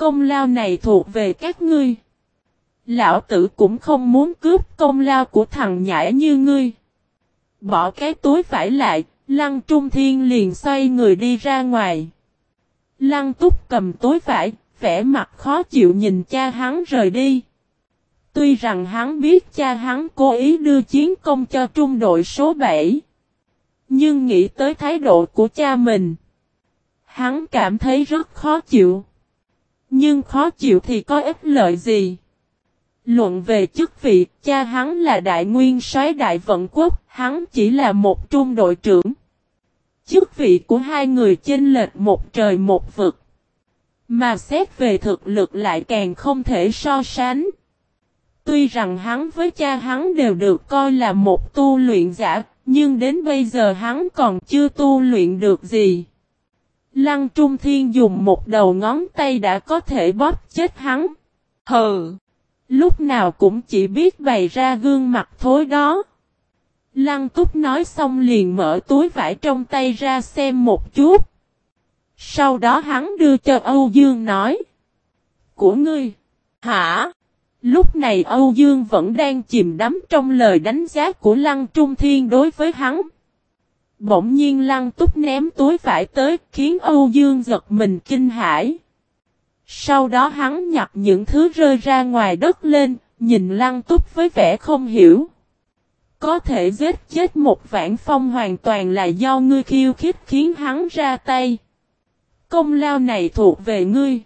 Công lao này thuộc về các ngươi. Lão tử cũng không muốn cướp công lao của thằng nhãi như ngươi. Bỏ cái túi phải lại, Lăng Trung Thiên liền xoay người đi ra ngoài. Lăng Túc cầm túi phải, vẻ mặt khó chịu nhìn cha hắn rời đi. Tuy rằng hắn biết cha hắn cố ý đưa chiến công cho trung đội số 7. Nhưng nghĩ tới thái độ của cha mình. Hắn cảm thấy rất khó chịu. Nhưng khó chịu thì có ích lợi gì? Luận về chức vị, cha hắn là đại nguyên soái đại vận quốc, hắn chỉ là một trung đội trưởng. Chức vị của hai người chênh lệch một trời một vực. Mà xét về thực lực lại càng không thể so sánh. Tuy rằng hắn với cha hắn đều được coi là một tu luyện giả, nhưng đến bây giờ hắn còn chưa tu luyện được gì. Lăng Trung Thiên dùng một đầu ngón tay đã có thể bóp chết hắn. Hừ! Lúc nào cũng chỉ biết bày ra gương mặt thối đó. Lăng Túc nói xong liền mở túi vải trong tay ra xem một chút. Sau đó hắn đưa cho Âu Dương nói. Của ngươi. Hả? Lúc này Âu Dương vẫn đang chìm đắm trong lời đánh giá của Lăng Trung Thiên đối với hắn. Bỗng nhiên Lăng Túc ném túi vải tới khiến Âu Dương giật mình kinh hãi. Sau đó hắn nhặt những thứ rơi ra ngoài đất lên, nhìn Lăng Túc với vẻ không hiểu. Có thể giết chết một vạn phong hoàn toàn là do ngươi khiêu khích khiến hắn ra tay. Công lao này thuộc về ngươi.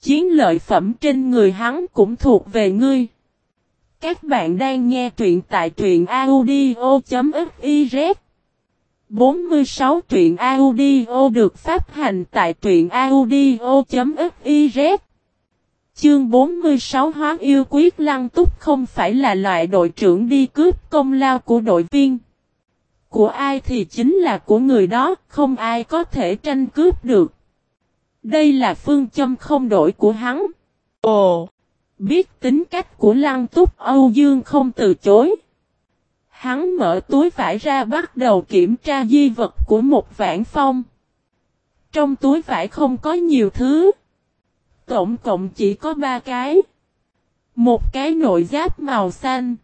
Chiến lợi phẩm trên người hắn cũng thuộc về ngươi. Các bạn đang nghe truyện tại truyện audio.fif 46 truyện audio được phát hành tại truyện audio.fiz Chương 46 Hóa yêu quyết lăng túc không phải là loại đội trưởng đi cướp công lao của đội viên. Của ai thì chính là của người đó, không ai có thể tranh cướp được. Đây là phương châm không đổi của hắn. Ồ! Biết tính cách của lăng túc Âu Dương không từ chối. Hắn mở túi vải ra bắt đầu kiểm tra di vật của một vạn phong. Trong túi vải không có nhiều thứ. Tổng cộng chỉ có ba cái. Một cái nội giáp màu xanh.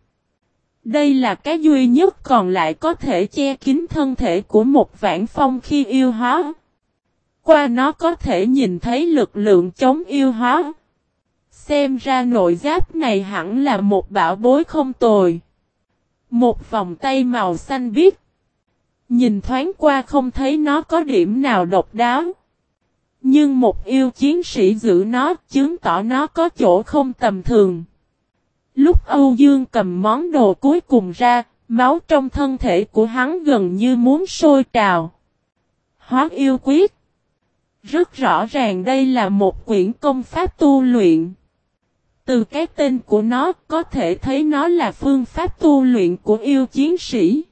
Đây là cái duy nhất còn lại có thể che kín thân thể của một vạn phong khi yêu hóa. Qua nó có thể nhìn thấy lực lượng chống yêu hóa. Xem ra nội giáp này hẳn là một bảo bối không tồi. Một vòng tay màu xanh biếc. Nhìn thoáng qua không thấy nó có điểm nào độc đáo. Nhưng một yêu chiến sĩ giữ nó chứng tỏ nó có chỗ không tầm thường. Lúc Âu Dương cầm món đồ cuối cùng ra, máu trong thân thể của hắn gần như muốn sôi trào. Hóa yêu quyết. Rất rõ ràng đây là một quyển công pháp tu luyện. Từ cái tên của nó có thể thấy nó là phương pháp tu luyện của yêu chiến sĩ.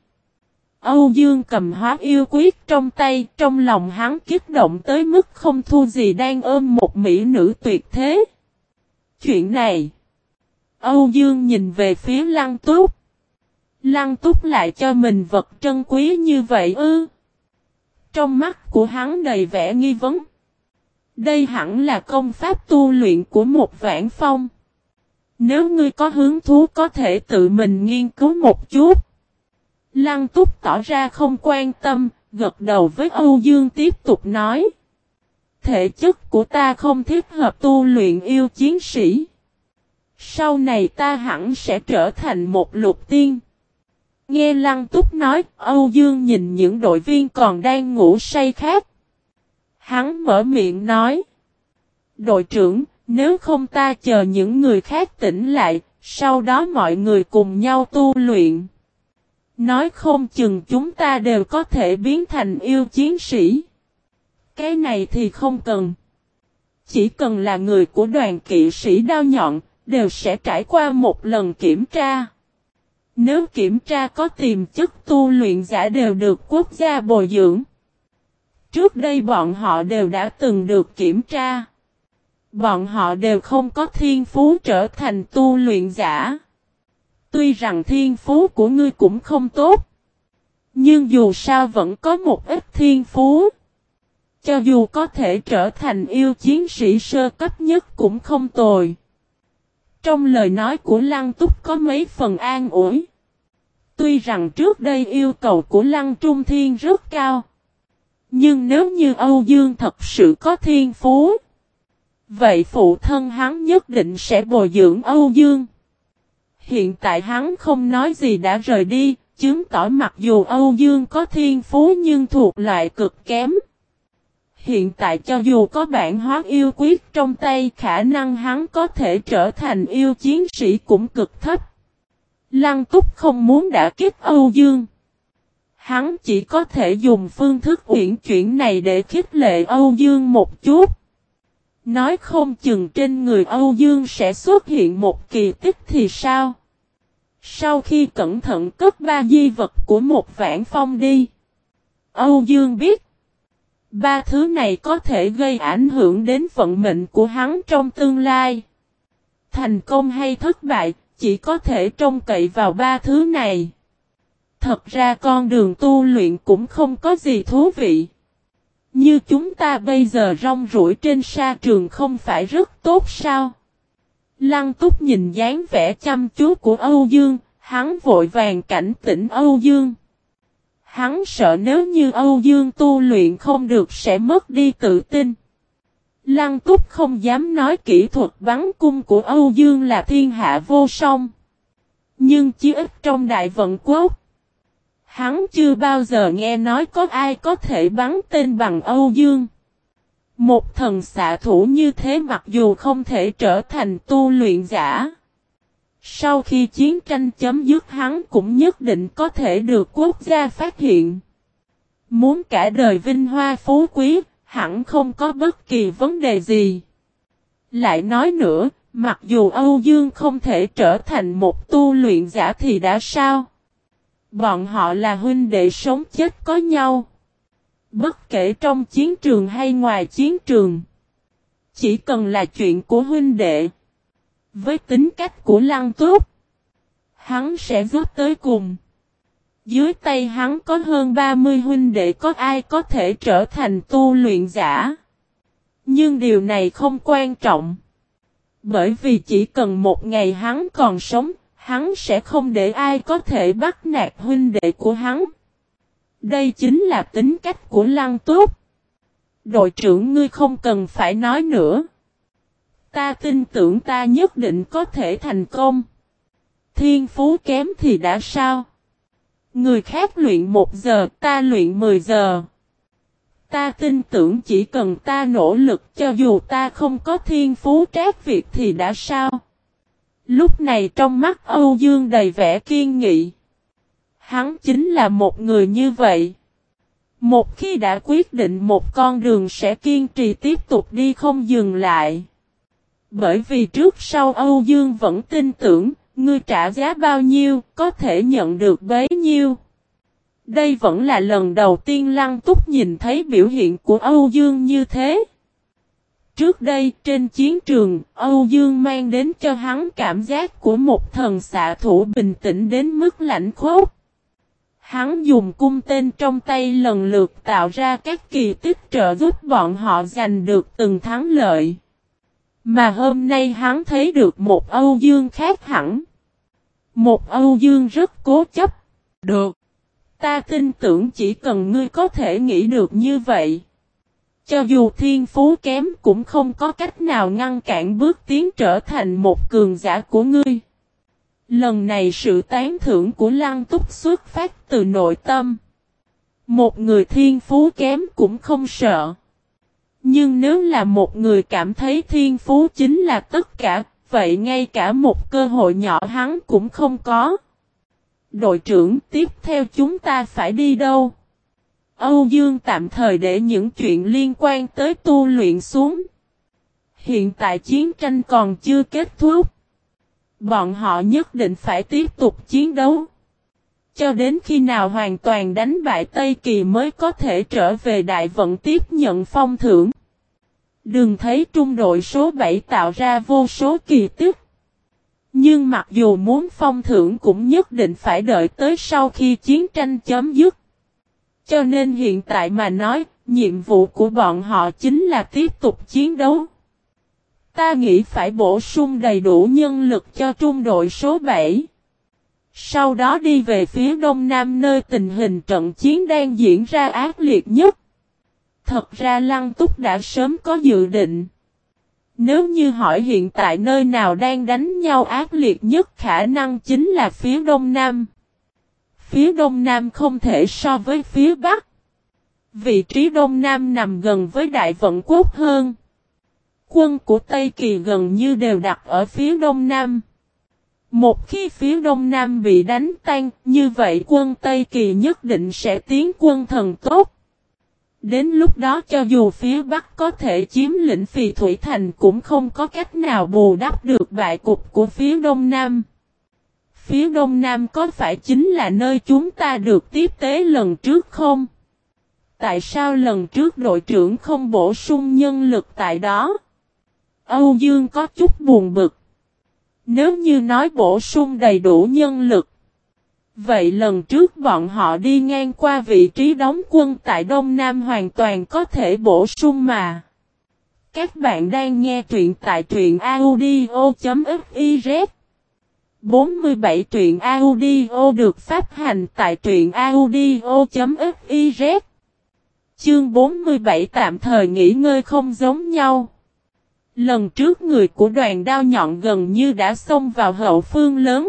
Âu Dương cầm hóa yêu quyết trong tay, trong lòng hắn kích động tới mức không thu gì đang ôm một mỹ nữ tuyệt thế. Chuyện này, Âu Dương nhìn về phía Lăng Túc. Lăng Túc lại cho mình vật trân quý như vậy ư. Trong mắt của hắn đầy vẻ nghi vấn. Đây hẳn là công pháp tu luyện của một vãn phong. Nếu ngươi có hứng thú có thể tự mình nghiên cứu một chút. Lăng túc tỏ ra không quan tâm, gật đầu với Âu Dương tiếp tục nói. Thể chất của ta không thích hợp tu luyện yêu chiến sĩ. Sau này ta hẳn sẽ trở thành một lục tiên. Nghe Lăng Túc nói, Âu Dương nhìn những đội viên còn đang ngủ say khác. Hắn mở miệng nói. Đội trưởng, nếu không ta chờ những người khác tỉnh lại, sau đó mọi người cùng nhau tu luyện. Nói không chừng chúng ta đều có thể biến thành yêu chiến sĩ. Cái này thì không cần. Chỉ cần là người của đoàn kỵ sĩ đao nhọn, đều sẽ trải qua một lần kiểm tra. Nếu kiểm tra có tiềm chất tu luyện giả đều được quốc gia bồi dưỡng. Trước đây bọn họ đều đã từng được kiểm tra. Bọn họ đều không có thiên phú trở thành tu luyện giả. Tuy rằng thiên phú của ngươi cũng không tốt. Nhưng dù sao vẫn có một ít thiên phú. cho dù có thể trở thành yêu chiến sĩ sơ cấp nhất cũng không tồi. Trong lời nói của Lăng Túc có mấy phần an ủi. Tuy rằng trước đây yêu cầu của Lăng Trung Thiên rất cao. Nhưng nếu như Âu Dương thật sự có thiên phú. Vậy phụ thân hắn nhất định sẽ bồi dưỡng Âu Dương. Hiện tại hắn không nói gì đã rời đi, chứng tỏ mặc dù Âu Dương có thiên phú nhưng thuộc loại cực kém. Hiện tại cho dù có bản hóa yêu quyết trong tay khả năng hắn có thể trở thành yêu chiến sĩ cũng cực thấp. Lăng túc không muốn đã kích Âu Dương. Hắn chỉ có thể dùng phương thức uyển chuyển này để khích lệ Âu Dương một chút. Nói không chừng trên người Âu Dương sẽ xuất hiện một kỳ tích thì sao? Sau khi cẩn thận cất ba di vật của một vạn phong đi. Âu Dương biết. Ba thứ này có thể gây ảnh hưởng đến vận mệnh của hắn trong tương lai. Thành công hay thất bại, chỉ có thể trông cậy vào ba thứ này. Thật ra con đường tu luyện cũng không có gì thú vị. Như chúng ta bây giờ rong rủi trên sa trường không phải rất tốt sao? Lăng túc nhìn dáng vẻ chăm chú của Âu Dương, hắn vội vàng cảnh tỉnh Âu Dương. Hắn sợ nếu như Âu Dương tu luyện không được sẽ mất đi tự tin. Lăng túc không dám nói kỹ thuật bắn cung của Âu Dương là thiên hạ vô song. Nhưng chỉ ít trong đại vận quốc. Hắn chưa bao giờ nghe nói có ai có thể bắn tên bằng Âu Dương. Một thần xạ thủ như thế mặc dù không thể trở thành tu luyện giả. Sau khi chiến tranh chấm dứt hắn cũng nhất định có thể được quốc gia phát hiện. Muốn cả đời vinh hoa phú quý, hẳn không có bất kỳ vấn đề gì. Lại nói nữa, mặc dù Âu Dương không thể trở thành một tu luyện giả thì đã sao? Bọn họ là huynh đệ sống chết có nhau. Bất kể trong chiến trường hay ngoài chiến trường. Chỉ cần là chuyện của huynh đệ. Với tính cách của Lăng Túc. Hắn sẽ giúp tới cùng. Dưới tay hắn có hơn 30 huynh đệ có ai có thể trở thành tu luyện giả. Nhưng điều này không quan trọng. Bởi vì chỉ cần một ngày hắn còn sống, hắn sẽ không để ai có thể bắt nạt huynh đệ của hắn. Đây chính là tính cách của Lăng Túc. Đội trưởng ngươi không cần phải nói nữa. Ta tin tưởng ta nhất định có thể thành công. Thiên phú kém thì đã sao? Người khác luyện một giờ, ta luyện mười giờ. Ta tin tưởng chỉ cần ta nỗ lực cho dù ta không có thiên phú trác việc thì đã sao? Lúc này trong mắt Âu Dương đầy vẻ kiên nghị. Hắn chính là một người như vậy. Một khi đã quyết định một con đường sẽ kiên trì tiếp tục đi không dừng lại. Bởi vì trước sau Âu Dương vẫn tin tưởng, ngươi trả giá bao nhiêu, có thể nhận được bấy nhiêu. Đây vẫn là lần đầu tiên Lăng Túc nhìn thấy biểu hiện của Âu Dương như thế. Trước đây, trên chiến trường, Âu Dương mang đến cho hắn cảm giác của một thần xạ thủ bình tĩnh đến mức lạnh khốc. Hắn dùng cung tên trong tay lần lượt tạo ra các kỳ tích trợ giúp bọn họ giành được từng thắng lợi. Mà hôm nay hắn thấy được một Âu Dương khác hẳn. Một Âu Dương rất cố chấp. Được. Ta tin tưởng chỉ cần ngươi có thể nghĩ được như vậy. Cho dù thiên phú kém cũng không có cách nào ngăn cản bước tiến trở thành một cường giả của ngươi. Lần này sự tán thưởng của Lăng Túc xuất phát từ nội tâm. Một người thiên phú kém cũng không sợ. Nhưng nếu là một người cảm thấy thiên phú chính là tất cả, vậy ngay cả một cơ hội nhỏ hắn cũng không có. Đội trưởng tiếp theo chúng ta phải đi đâu? Âu Dương tạm thời để những chuyện liên quan tới tu luyện xuống. Hiện tại chiến tranh còn chưa kết thúc. Bọn họ nhất định phải tiếp tục chiến đấu. Cho đến khi nào hoàn toàn đánh bại Tây Kỳ mới có thể trở về đại vận tiếp nhận phong thưởng. Đừng thấy trung đội số 7 tạo ra vô số kỳ tích. Nhưng mặc dù muốn phong thưởng cũng nhất định phải đợi tới sau khi chiến tranh chấm dứt. Cho nên hiện tại mà nói, nhiệm vụ của bọn họ chính là tiếp tục chiến đấu. Ta nghĩ phải bổ sung đầy đủ nhân lực cho trung đội số 7. Sau đó đi về phía đông nam nơi tình hình trận chiến đang diễn ra ác liệt nhất. Thật ra Lăng Túc đã sớm có dự định. Nếu như hỏi hiện tại nơi nào đang đánh nhau ác liệt nhất khả năng chính là phía đông nam. Phía đông nam không thể so với phía bắc. Vị trí đông nam nằm gần với đại vận quốc hơn. Quân của Tây Kỳ gần như đều đặt ở phía đông nam. Một khi phía đông nam bị đánh tan, như vậy quân Tây Kỳ nhất định sẽ tiến quân thần tốt. Đến lúc đó cho dù phía Bắc có thể chiếm lĩnh phì Thủy Thành cũng không có cách nào bù đắp được bại cục của phía Đông Nam. Phía Đông Nam có phải chính là nơi chúng ta được tiếp tế lần trước không? Tại sao lần trước đội trưởng không bổ sung nhân lực tại đó? Âu Dương có chút buồn bực. Nếu như nói bổ sung đầy đủ nhân lực. Vậy lần trước bọn họ đi ngang qua vị trí đóng quân tại Đông Nam hoàn toàn có thể bổ sung mà. Các bạn đang nghe truyện tại truyện audio.fif 47 truyện audio được phát hành tại truyện audio.fiz Chương 47 tạm thời nghỉ ngơi không giống nhau. Lần trước người của đoàn đao nhọn gần như đã xông vào hậu phương lớn.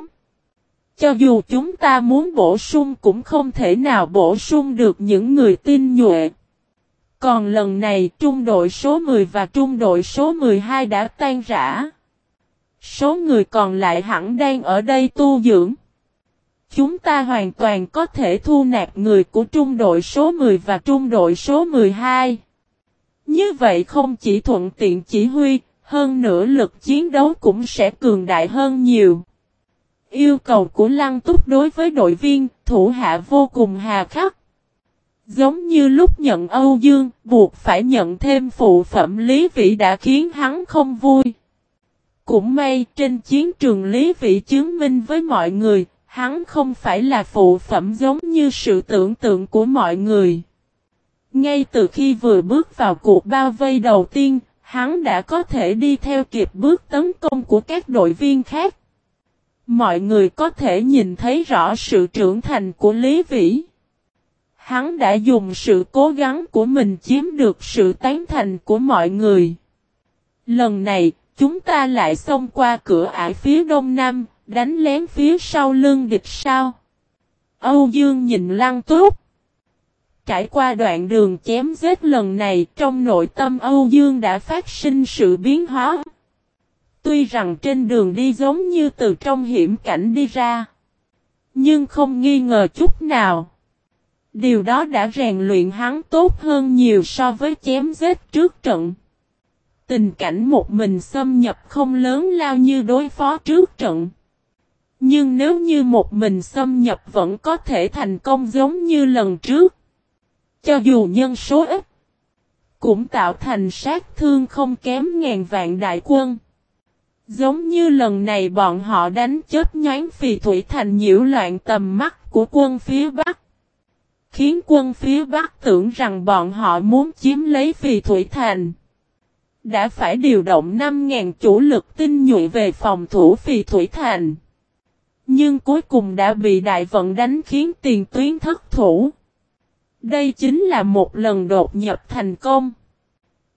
Cho dù chúng ta muốn bổ sung cũng không thể nào bổ sung được những người tin nhuệ. Còn lần này, trung đội số 10 và trung đội số 12 đã tan rã. Số người còn lại hẳn đang ở đây tu dưỡng. Chúng ta hoàn toàn có thể thu nạp người của trung đội số 10 và trung đội số 12. Như vậy không chỉ thuận tiện chỉ huy, hơn nữa lực chiến đấu cũng sẽ cường đại hơn nhiều. Yêu cầu của Lăng Túc đối với đội viên, thủ hạ vô cùng hà khắc. Giống như lúc nhận Âu Dương, buộc phải nhận thêm phụ phẩm Lý Vĩ đã khiến hắn không vui. Cũng may trên chiến trường Lý Vĩ chứng minh với mọi người, hắn không phải là phụ phẩm giống như sự tưởng tượng của mọi người. Ngay từ khi vừa bước vào cuộc bao vây đầu tiên, hắn đã có thể đi theo kịp bước tấn công của các đội viên khác. Mọi người có thể nhìn thấy rõ sự trưởng thành của Lý Vĩ. Hắn đã dùng sự cố gắng của mình chiếm được sự tán thành của mọi người. Lần này, chúng ta lại xông qua cửa ải phía đông nam, đánh lén phía sau lưng địch sao. Âu Dương nhìn lăng tốt. Trải qua đoạn đường chém giết lần này, trong nội tâm Âu Dương đã phát sinh sự biến hóa. Tuy rằng trên đường đi giống như từ trong hiểm cảnh đi ra. Nhưng không nghi ngờ chút nào. Điều đó đã rèn luyện hắn tốt hơn nhiều so với chém giết trước trận. Tình cảnh một mình xâm nhập không lớn lao như đối phó trước trận. Nhưng nếu như một mình xâm nhập vẫn có thể thành công giống như lần trước. Cho dù nhân số ít, cũng tạo thành sát thương không kém ngàn vạn đại quân. Giống như lần này bọn họ đánh chết nhánh phì thủy thành nhiễu loạn tầm mắt của quân phía Bắc. Khiến quân phía Bắc tưởng rằng bọn họ muốn chiếm lấy phì thủy thành. Đã phải điều động 5.000 chủ lực tinh nhuệ về phòng thủ phì thủy thành. Nhưng cuối cùng đã bị đại vận đánh khiến tiền tuyến thất thủ. Đây chính là một lần đột nhập thành công.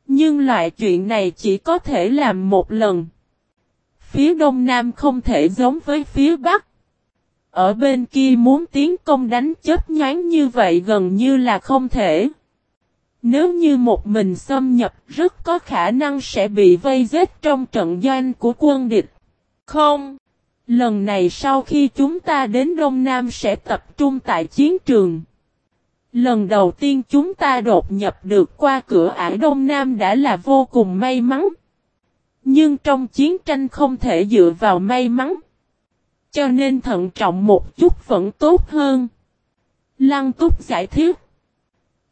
Nhưng loại chuyện này chỉ có thể làm một lần. Phía đông nam không thể giống với phía bắc. Ở bên kia muốn tiến công đánh chết nhoáng như vậy gần như là không thể. Nếu như một mình xâm nhập, rất có khả năng sẽ bị vây giết trong trận doanh của quân địch. Không. Lần này sau khi chúng ta đến Đông Nam sẽ tập trung tại chiến trường. Lần đầu tiên chúng ta đột nhập được qua cửa ải Đông Nam đã là vô cùng may mắn. Nhưng trong chiến tranh không thể dựa vào may mắn. Cho nên thận trọng một chút vẫn tốt hơn. Lăng túc giải thích.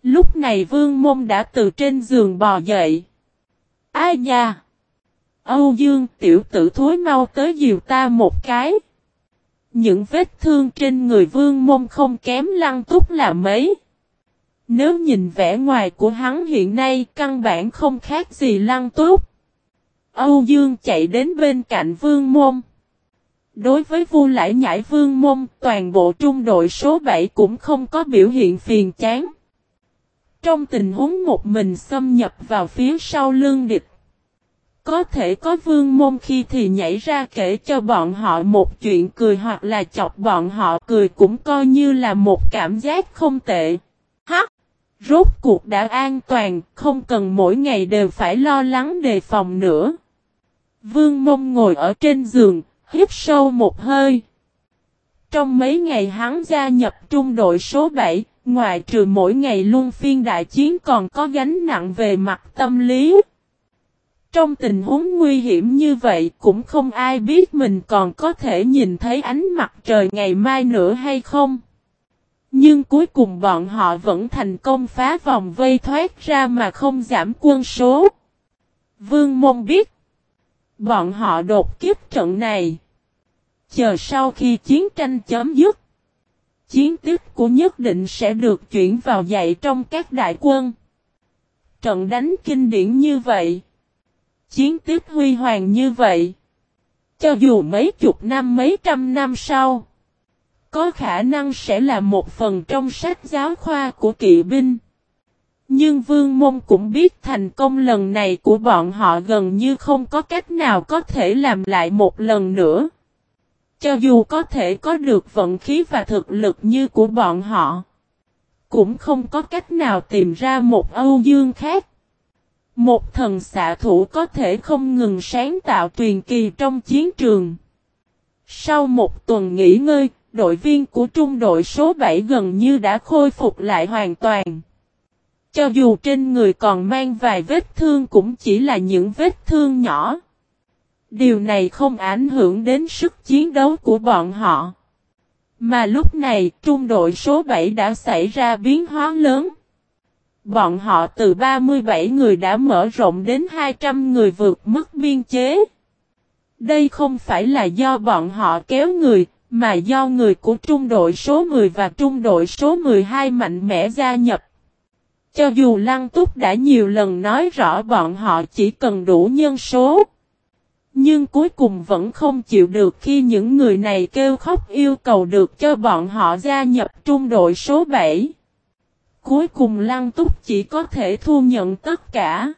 Lúc này vương môn đã từ trên giường bò dậy. Ai nha? Âu Dương tiểu tử thối mau tới dìu ta một cái. Những vết thương trên người vương môn không kém lăng túc là mấy. Nếu nhìn vẻ ngoài của hắn hiện nay căn bản không khác gì lăng túc. Âu Dương chạy đến bên cạnh vương môn. Đối với vua lãi nhảy vương môn, toàn bộ trung đội số 7 cũng không có biểu hiện phiền chán. Trong tình huống một mình xâm nhập vào phía sau lưng địch. Có thể có vương môn khi thì nhảy ra kể cho bọn họ một chuyện cười hoặc là chọc bọn họ cười cũng coi như là một cảm giác không tệ. Hắc! Rốt cuộc đã an toàn, không cần mỗi ngày đều phải lo lắng đề phòng nữa. Vương mông ngồi ở trên giường, hít sâu một hơi. Trong mấy ngày hắn gia nhập trung đội số 7, ngoại trừ mỗi ngày luôn phiên đại chiến còn có gánh nặng về mặt tâm lý. Trong tình huống nguy hiểm như vậy cũng không ai biết mình còn có thể nhìn thấy ánh mặt trời ngày mai nữa hay không. Nhưng cuối cùng bọn họ vẫn thành công phá vòng vây thoát ra mà không giảm quân số. Vương Môn biết. Bọn họ đột kiếp trận này. Chờ sau khi chiến tranh chấm dứt. Chiến tích của nhất định sẽ được chuyển vào dạy trong các đại quân. Trận đánh kinh điển như vậy. Chiến tích huy hoàng như vậy. Cho dù mấy chục năm, mấy trăm năm sau. Có khả năng sẽ là một phần trong sách giáo khoa của kỵ binh. Nhưng Vương Môn cũng biết thành công lần này của bọn họ gần như không có cách nào có thể làm lại một lần nữa. Cho dù có thể có được vận khí và thực lực như của bọn họ, cũng không có cách nào tìm ra một Âu Dương khác. Một thần xạ thủ có thể không ngừng sáng tạo truyền kỳ trong chiến trường. Sau một tuần nghỉ ngơi, đội viên của trung đội số 7 gần như đã khôi phục lại hoàn toàn. Cho dù trên người còn mang vài vết thương cũng chỉ là những vết thương nhỏ. Điều này không ảnh hưởng đến sức chiến đấu của bọn họ. Mà lúc này trung đội số 7 đã xảy ra biến hóa lớn. Bọn họ từ 37 người đã mở rộng đến 200 người vượt mức biên chế. Đây không phải là do bọn họ kéo người, mà do người của trung đội số 10 và trung đội số 12 mạnh mẽ gia nhập. Cho dù Lăng Túc đã nhiều lần nói rõ bọn họ chỉ cần đủ nhân số. Nhưng cuối cùng vẫn không chịu được khi những người này kêu khóc yêu cầu được cho bọn họ gia nhập trung đội số 7. Cuối cùng Lăng Túc chỉ có thể thu nhận tất cả.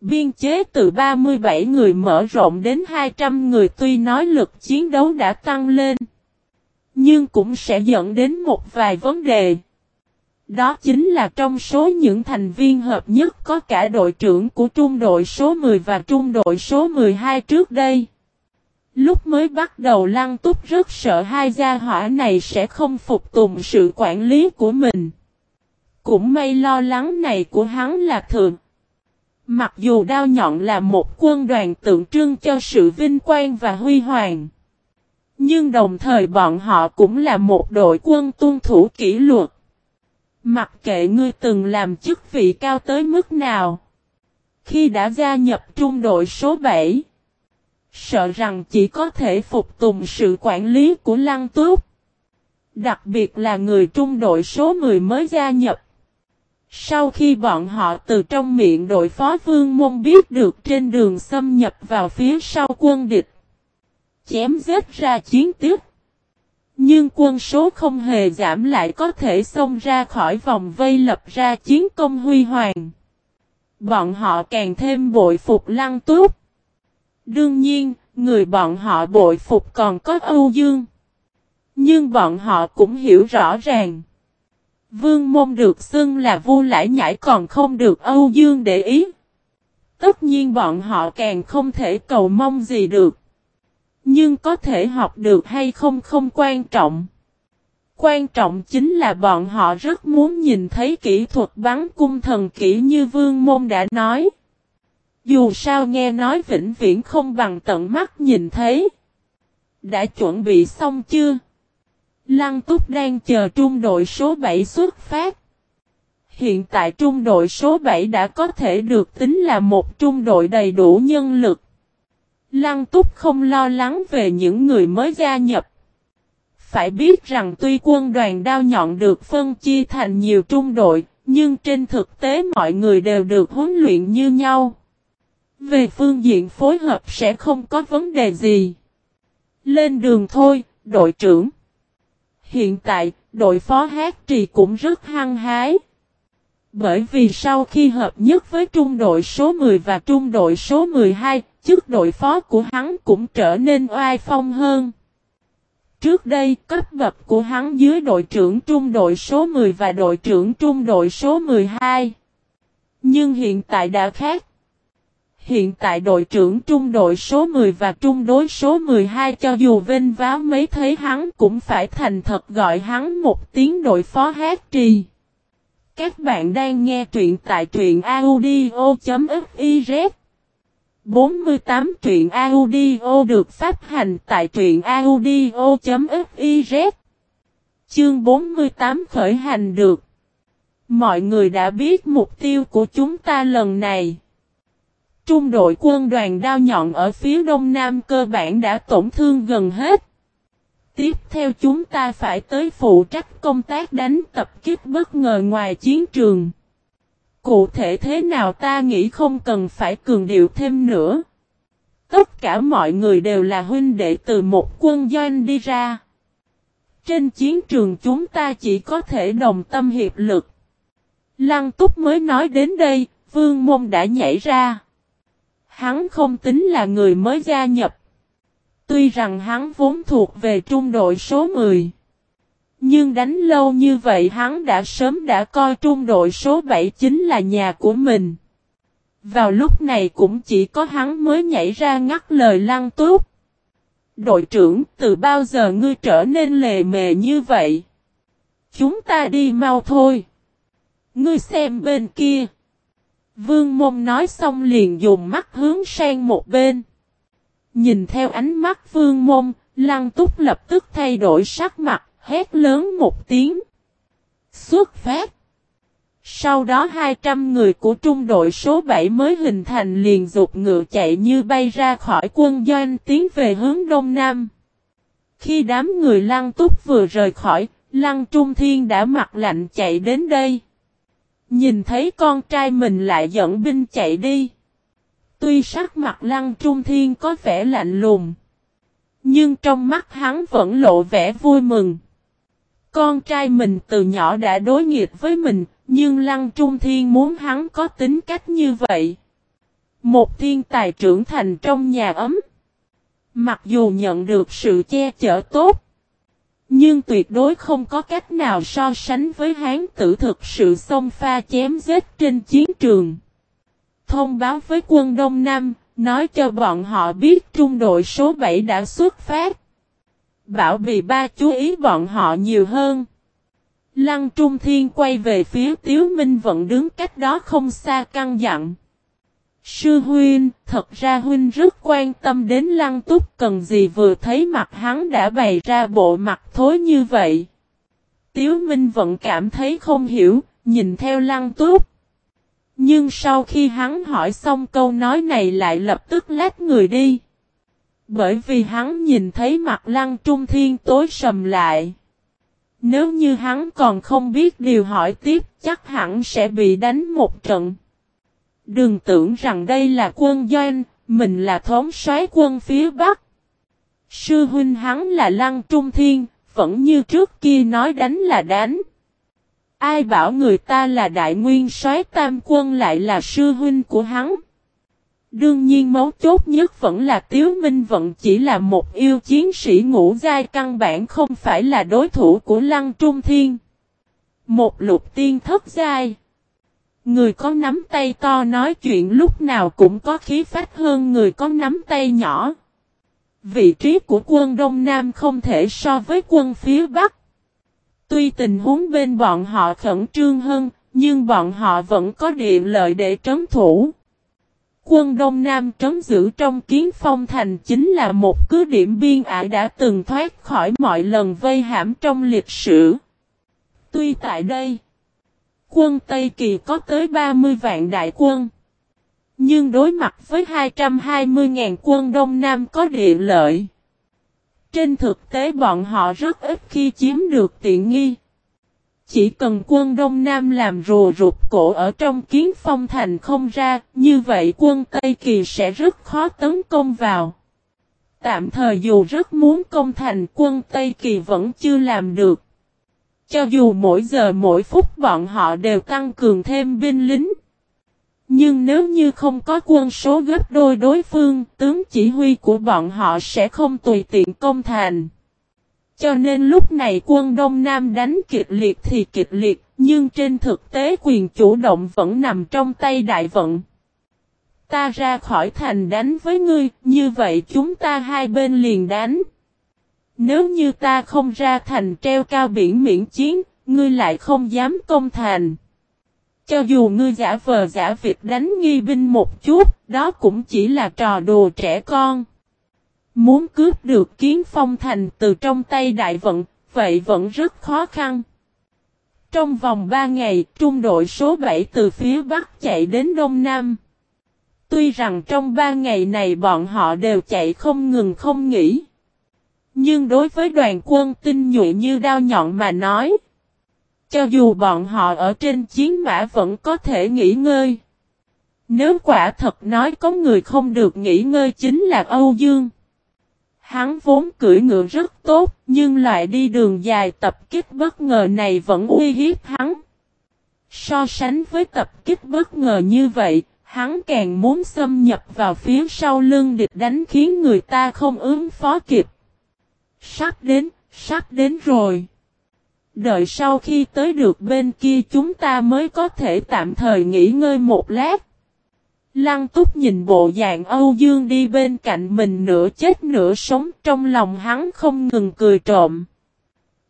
Biên chế từ 37 người mở rộng đến 200 người tuy nói lực chiến đấu đã tăng lên. Nhưng cũng sẽ dẫn đến một vài vấn đề. Đó chính là trong số những thành viên hợp nhất có cả đội trưởng của trung đội số 10 và trung đội số 12 trước đây. Lúc mới bắt đầu lăng túc rất sợ hai gia hỏa này sẽ không phục tùng sự quản lý của mình. Cũng may lo lắng này của hắn là thường. Mặc dù đao nhọn là một quân đoàn tượng trưng cho sự vinh quang và huy hoàng. Nhưng đồng thời bọn họ cũng là một đội quân tuân thủ kỷ luật. Mặc kệ ngươi từng làm chức vị cao tới mức nào. Khi đã gia nhập trung đội số 7. Sợ rằng chỉ có thể phục tùng sự quản lý của Lăng Túc. Đặc biệt là người trung đội số 10 mới gia nhập. Sau khi bọn họ từ trong miệng đội phó vương môn biết được trên đường xâm nhập vào phía sau quân địch. Chém giết ra chiến tiếp. Nhưng quân số không hề giảm lại có thể xông ra khỏi vòng vây lập ra chiến công huy hoàng. Bọn họ càng thêm bội phục lăng túc. Đương nhiên, người bọn họ bội phục còn có Âu Dương. Nhưng bọn họ cũng hiểu rõ ràng. Vương môn được xưng là vua lãi nhãi còn không được Âu Dương để ý. Tất nhiên bọn họ càng không thể cầu mong gì được. Nhưng có thể học được hay không không quan trọng. Quan trọng chính là bọn họ rất muốn nhìn thấy kỹ thuật bắn cung thần kỹ như Vương Môn đã nói. Dù sao nghe nói vĩnh viễn không bằng tận mắt nhìn thấy. Đã chuẩn bị xong chưa? Lăng Túc đang chờ trung đội số 7 xuất phát. Hiện tại trung đội số 7 đã có thể được tính là một trung đội đầy đủ nhân lực. Lăng Túc không lo lắng về những người mới gia nhập. Phải biết rằng tuy quân đoàn đao nhọn được phân chia thành nhiều trung đội, nhưng trên thực tế mọi người đều được huấn luyện như nhau. Về phương diện phối hợp sẽ không có vấn đề gì. Lên đường thôi, đội trưởng. Hiện tại, đội phó hát trì cũng rất hăng hái. Bởi vì sau khi hợp nhất với trung đội số 10 và trung đội số 12, chức đội phó của hắn cũng trở nên oai phong hơn. Trước đây, cấp bậc của hắn dưới đội trưởng trung đội số 10 và đội trưởng trung đội số 12. Nhưng hiện tại đã khác. Hiện tại đội trưởng trung đội số 10 và trung đối số 12 cho dù vinh váo mấy thấy hắn cũng phải thành thật gọi hắn một tiếng đội phó hát trì. Các bạn đang nghe truyện tại truyện audio.fif 48 truyện audio được phát hành tại truyện audio.fiz Chương 48 khởi hành được Mọi người đã biết mục tiêu của chúng ta lần này. Trung đội quân đoàn đao nhọn ở phía đông nam cơ bản đã tổn thương gần hết. Tiếp theo chúng ta phải tới phụ trách công tác đánh tập kích bất ngờ ngoài chiến trường. Cụ thể thế nào ta nghĩ không cần phải cường điệu thêm nữa. Tất cả mọi người đều là huynh đệ từ một quân doanh đi ra. Trên chiến trường chúng ta chỉ có thể đồng tâm hiệp lực. Lăng túc mới nói đến đây, vương môn đã nhảy ra. Hắn không tính là người mới gia nhập. Tuy rằng hắn vốn thuộc về trung đội số 10. Nhưng đánh lâu như vậy hắn đã sớm đã coi trung đội số 7 chính là nhà của mình. Vào lúc này cũng chỉ có hắn mới nhảy ra ngắt lời lăng túc. Đội trưởng từ bao giờ ngươi trở nên lề mề như vậy? Chúng ta đi mau thôi. Ngươi xem bên kia. Vương môn nói xong liền dùng mắt hướng sang một bên. Nhìn theo ánh mắt vương môn, lăng túc lập tức thay đổi sắc mặt, hét lớn một tiếng. Xuất phát. Sau đó 200 người của trung đội số 7 mới hình thành liền dục ngựa chạy như bay ra khỏi quân doanh tiến về hướng đông nam. Khi đám người lăng túc vừa rời khỏi, lăng trung thiên đã mặt lạnh chạy đến đây. Nhìn thấy con trai mình lại dẫn binh chạy đi. Tuy sắc mặt lăng trung thiên có vẻ lạnh lùng. Nhưng trong mắt hắn vẫn lộ vẻ vui mừng. Con trai mình từ nhỏ đã đối nghịch với mình, nhưng lăng trung thiên muốn hắn có tính cách như vậy. Một thiên tài trưởng thành trong nhà ấm. Mặc dù nhận được sự che chở tốt. Nhưng tuyệt đối không có cách nào so sánh với hán tử thực sự xông pha chém giết trên chiến trường. Thông báo với quân Đông Nam, nói cho bọn họ biết trung đội số 7 đã xuất phát. Bảo vì ba chú ý bọn họ nhiều hơn. Lăng Trung Thiên quay về phía Tiếu Minh vẫn đứng cách đó không xa căn dặn. Sư huynh, thật ra huynh rất quan tâm đến lăng túc cần gì vừa thấy mặt hắn đã bày ra bộ mặt thối như vậy. Tiếu Minh vẫn cảm thấy không hiểu, nhìn theo lăng túc. Nhưng sau khi hắn hỏi xong câu nói này lại lập tức lách người đi. Bởi vì hắn nhìn thấy mặt lăng trung thiên tối sầm lại. Nếu như hắn còn không biết điều hỏi tiếp chắc hẳn sẽ bị đánh một trận. Đừng tưởng rằng đây là quân doanh, mình là thống soái quân phía Bắc. Sư huynh hắn là Lăng Trung Thiên, vẫn như trước kia nói đánh là đánh. Ai bảo người ta là đại nguyên soái tam quân lại là sư huynh của hắn. Đương nhiên mấu chốt nhất vẫn là Tiếu Minh Vận chỉ là một yêu chiến sĩ ngũ giai căn bản không phải là đối thủ của Lăng Trung Thiên. Một lục tiên thất giai. Người có nắm tay to nói chuyện lúc nào cũng có khí phách hơn người có nắm tay nhỏ. Vị trí của quân Đông Nam không thể so với quân phía Bắc. Tuy tình huống bên bọn họ khẩn trương hơn, nhưng bọn họ vẫn có địa lợi để trấn thủ. Quân Đông Nam trấn giữ trong kiến phong thành chính là một cứ điểm biên ải đã từng thoát khỏi mọi lần vây hãm trong lịch sử. Tuy tại đây, quân Tây Kỳ có tới 30 vạn đại quân. Nhưng đối mặt với 220.000 quân Đông Nam có địa lợi. Trên thực tế bọn họ rất ít khi chiếm được tiện nghi chỉ cần quân Đông Nam làm rùa rụt cổ ở trong kiến phong thành không ra, như vậy quân Tây Kỳ sẽ rất khó tấn công vào. Tạm thời dù rất muốn công thành quân Tây Kỳ vẫn chưa làm được. Cho dù mỗi giờ mỗi phút bọn họ đều tăng cường thêm binh lính. Nhưng nếu như không có quân số gấp đôi đối phương, tướng chỉ huy của bọn họ sẽ không tùy tiện công thành. Cho nên lúc này quân Đông Nam đánh kịch liệt thì kịch liệt, nhưng trên thực tế quyền chủ động vẫn nằm trong tay đại vận. Ta ra khỏi thành đánh với ngươi, như vậy chúng ta hai bên liền đánh. Nếu như ta không ra thành treo cao biển miễn chiến, ngươi lại không dám công thành. Cho dù ngươi giả vờ giả việc đánh nghi binh một chút, đó cũng chỉ là trò đùa trẻ con. Muốn cướp được kiến phong thành từ trong tay đại vận, vậy vẫn rất khó khăn. Trong vòng 3 ngày, trung đội số 7 từ phía Bắc chạy đến Đông Nam. Tuy rằng trong 3 ngày này bọn họ đều chạy không ngừng không nghỉ. Nhưng đối với đoàn quân tinh nhuệ như đao nhọn mà nói. Cho dù bọn họ ở trên chiến mã vẫn có thể nghỉ ngơi. Nếu quả thật nói có người không được nghỉ ngơi chính là Âu Dương. Hắn vốn cưỡi ngựa rất tốt, nhưng loại đi đường dài tập kích bất ngờ này vẫn uy hiếp hắn. So sánh với tập kích bất ngờ như vậy, hắn càng muốn xâm nhập vào phía sau lưng địch đánh khiến người ta không ứng phó kịp. Sắp đến, sắp đến rồi. Đợi sau khi tới được bên kia chúng ta mới có thể tạm thời nghỉ ngơi một lát. Lăng túc nhìn bộ dạng Âu Dương đi bên cạnh mình nửa chết nửa sống, trong lòng hắn không ngừng cười trộm.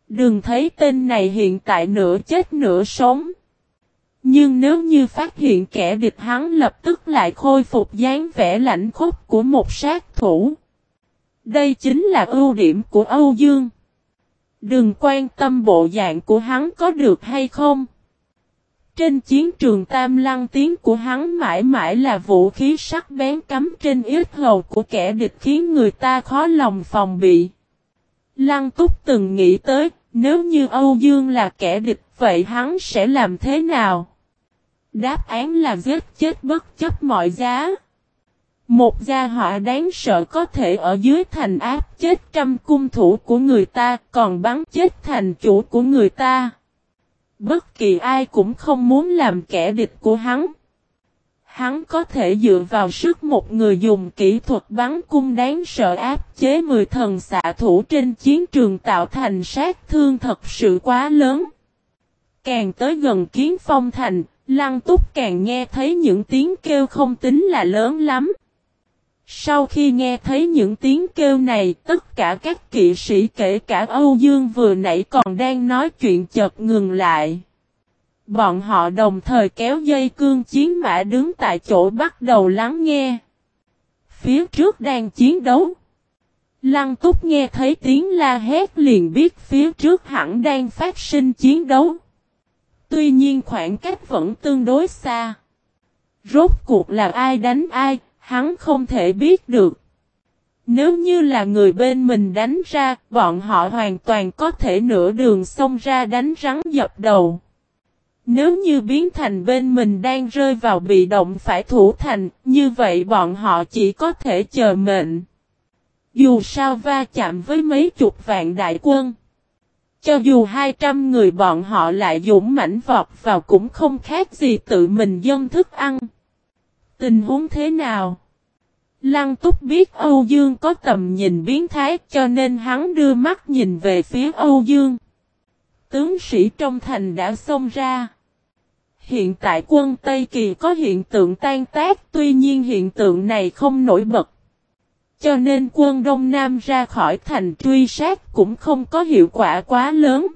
Đừng thấy tên này hiện tại nửa chết nửa sống. Nhưng nếu như phát hiện kẻ địch hắn lập tức lại khôi phục dáng vẻ lãnh khốc của một sát thủ. Đây chính là ưu điểm của Âu Dương. Đừng quan tâm bộ dạng của hắn có được hay không. Trên chiến trường tam lăng tiếng của hắn mãi mãi là vũ khí sắc bén cắm trên yết hầu của kẻ địch khiến người ta khó lòng phòng bị. Lăng túc từng nghĩ tới, nếu như Âu Dương là kẻ địch vậy hắn sẽ làm thế nào? Đáp án là giết chết bất chấp mọi giá. Một gia họa đáng sợ có thể ở dưới thành áp chết trăm cung thủ của người ta còn bắn chết thành chủ của người ta. Bất kỳ ai cũng không muốn làm kẻ địch của hắn. Hắn có thể dựa vào sức một người dùng kỹ thuật bắn cung đáng sợ áp chế 10 thần xạ thủ trên chiến trường tạo thành sát thương thật sự quá lớn. Càng tới gần kiến phong thành, lăng túc càng nghe thấy những tiếng kêu không tính là lớn lắm. Sau khi nghe thấy những tiếng kêu này, tất cả các kỵ sĩ kể cả Âu Dương vừa nãy còn đang nói chuyện chợt ngừng lại. Bọn họ đồng thời kéo dây cương chiến mã đứng tại chỗ bắt đầu lắng nghe. Phía trước đang chiến đấu. Lăng túc nghe thấy tiếng la hét liền biết phía trước hẳn đang phát sinh chiến đấu. Tuy nhiên khoảng cách vẫn tương đối xa. Rốt cuộc là ai đánh ai, hắn không thể biết được. Nếu như là người bên mình đánh ra, bọn họ hoàn toàn có thể nửa đường xông ra đánh rắn dập đầu. Nếu như biến thành bên mình đang rơi vào bị động phải thủ thành, như vậy bọn họ chỉ có thể chờ mệnh. Dù sao va chạm với mấy chục vạn đại quân. Cho dù 200 người bọn họ lại dũng mãnh vọt vào cũng không khác gì tự mình dân thức ăn. Tình huống thế nào? Lăng túc biết Âu Dương có tầm nhìn biến thái cho nên hắn đưa mắt nhìn về phía Âu Dương. Tướng sĩ trong thành đã xông ra. Hiện tại quân Tây Kỳ có hiện tượng tan tác, tuy nhiên hiện tượng này không nổi bật. Cho nên quân Đông Nam ra khỏi thành truy sát cũng không có hiệu quả quá lớn.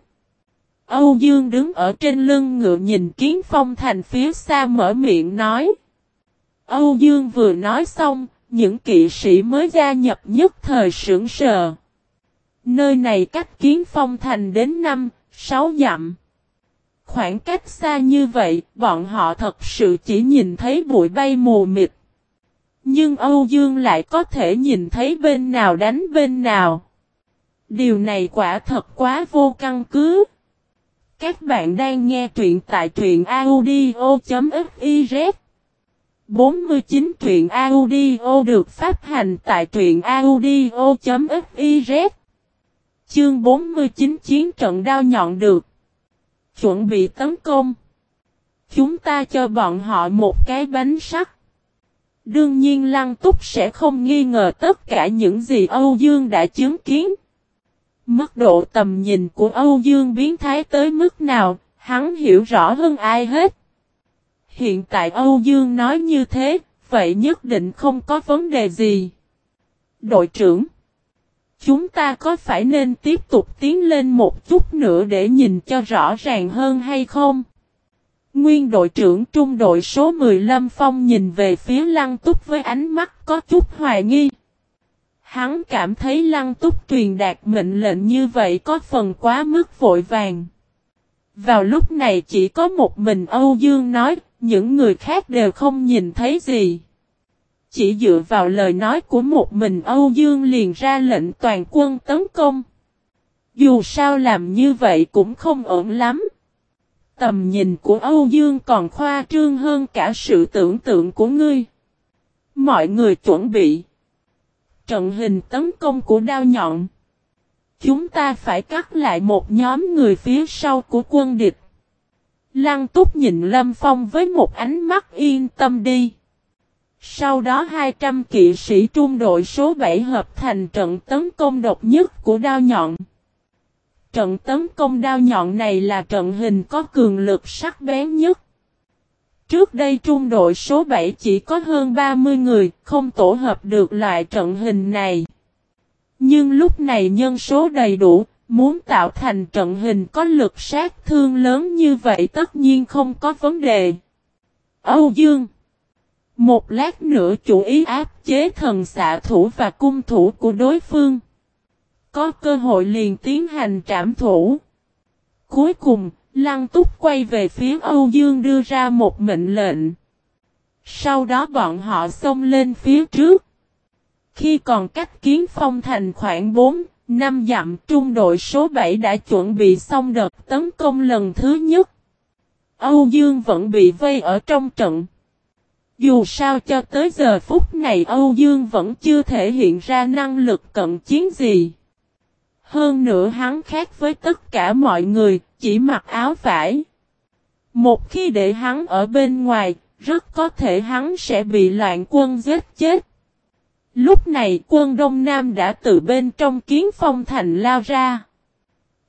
Âu Dương đứng ở trên lưng ngựa nhìn kiến phong thành phía xa mở miệng nói. Âu Dương vừa nói xong, những kỵ sĩ mới gia nhập nhất thời sưởng sờ. Nơi này cách kiến phong thành đến năm, sáu dặm. Khoảng cách xa như vậy, bọn họ thật sự chỉ nhìn thấy bụi bay mù mịt. Nhưng Âu Dương lại có thể nhìn thấy bên nào đánh bên nào. Điều này quả thật quá vô căn cứ. Các bạn đang nghe truyện tại truyện audio.fif 49 truyện audio được phát hành tại truyện audio.fiz Chương 49 chiến trận đao nhọn được Chuẩn bị tấn công. Chúng ta cho bọn họ một cái bánh sắt. Đương nhiên Lăng Túc sẽ không nghi ngờ tất cả những gì Âu Dương đã chứng kiến. Mức độ tầm nhìn của Âu Dương biến thái tới mức nào, hắn hiểu rõ hơn ai hết. Hiện tại Âu Dương nói như thế, vậy nhất định không có vấn đề gì. Đội trưởng, chúng ta có phải nên tiếp tục tiến lên một chút nữa để nhìn cho rõ ràng hơn hay không? Nguyên đội trưởng trung đội số 10 Lâm Phong nhìn về phía Lăng Túc với ánh mắt có chút hoài nghi. Hắn cảm thấy lăng túc truyền đạt mệnh lệnh như vậy có phần quá mức vội vàng. Vào lúc này chỉ có một mình Âu Dương nói, những người khác đều không nhìn thấy gì. Chỉ dựa vào lời nói của một mình Âu Dương liền ra lệnh toàn quân tấn công. Dù sao làm như vậy cũng không ổn lắm. Tầm nhìn của Âu Dương còn khoa trương hơn cả sự tưởng tượng của ngươi. Mọi người chuẩn bị trận hình tấn công của đao nhọn. Chúng ta phải cắt lại một nhóm người phía sau của quân địch. Lăng túc nhìn Lâm Phong với một ánh mắt yên tâm đi. Sau đó 200 kỵ sĩ trung đội số 7 hợp thành trận tấn công độc nhất của đao nhọn. Trận tấn công đao nhọn này là trận hình có cường lực sắc bén nhất. Trước đây trung đội số 7 chỉ có hơn 30 người, không tổ hợp được loại trận hình này. Nhưng lúc này nhân số đầy đủ, muốn tạo thành trận hình có lực sát thương lớn như vậy tất nhiên không có vấn đề. Âu Dương Một lát nữa chủ ý áp chế thần xạ thủ và cung thủ của đối phương. Có cơ hội liền tiến hành trảm thủ. Cuối cùng, Lăng túc quay về phía Âu Dương đưa ra một mệnh lệnh. Sau đó bọn họ xông lên phía trước. Khi còn cách kiến phong thành khoảng 4, 5 dặm trung đội số 7 đã chuẩn bị xong đợt tấn công lần thứ nhất. Âu Dương vẫn bị vây ở trong trận. Dù sao cho tới giờ phút này Âu Dương vẫn chưa thể hiện ra năng lực cận chiến gì. Hơn nữa hắn khác với tất cả mọi người, chỉ mặc áo vải. Một khi để hắn ở bên ngoài, rất có thể hắn sẽ bị loạn quân giết chết. Lúc này quân Đông Nam đã từ bên trong kiến phong thành lao ra.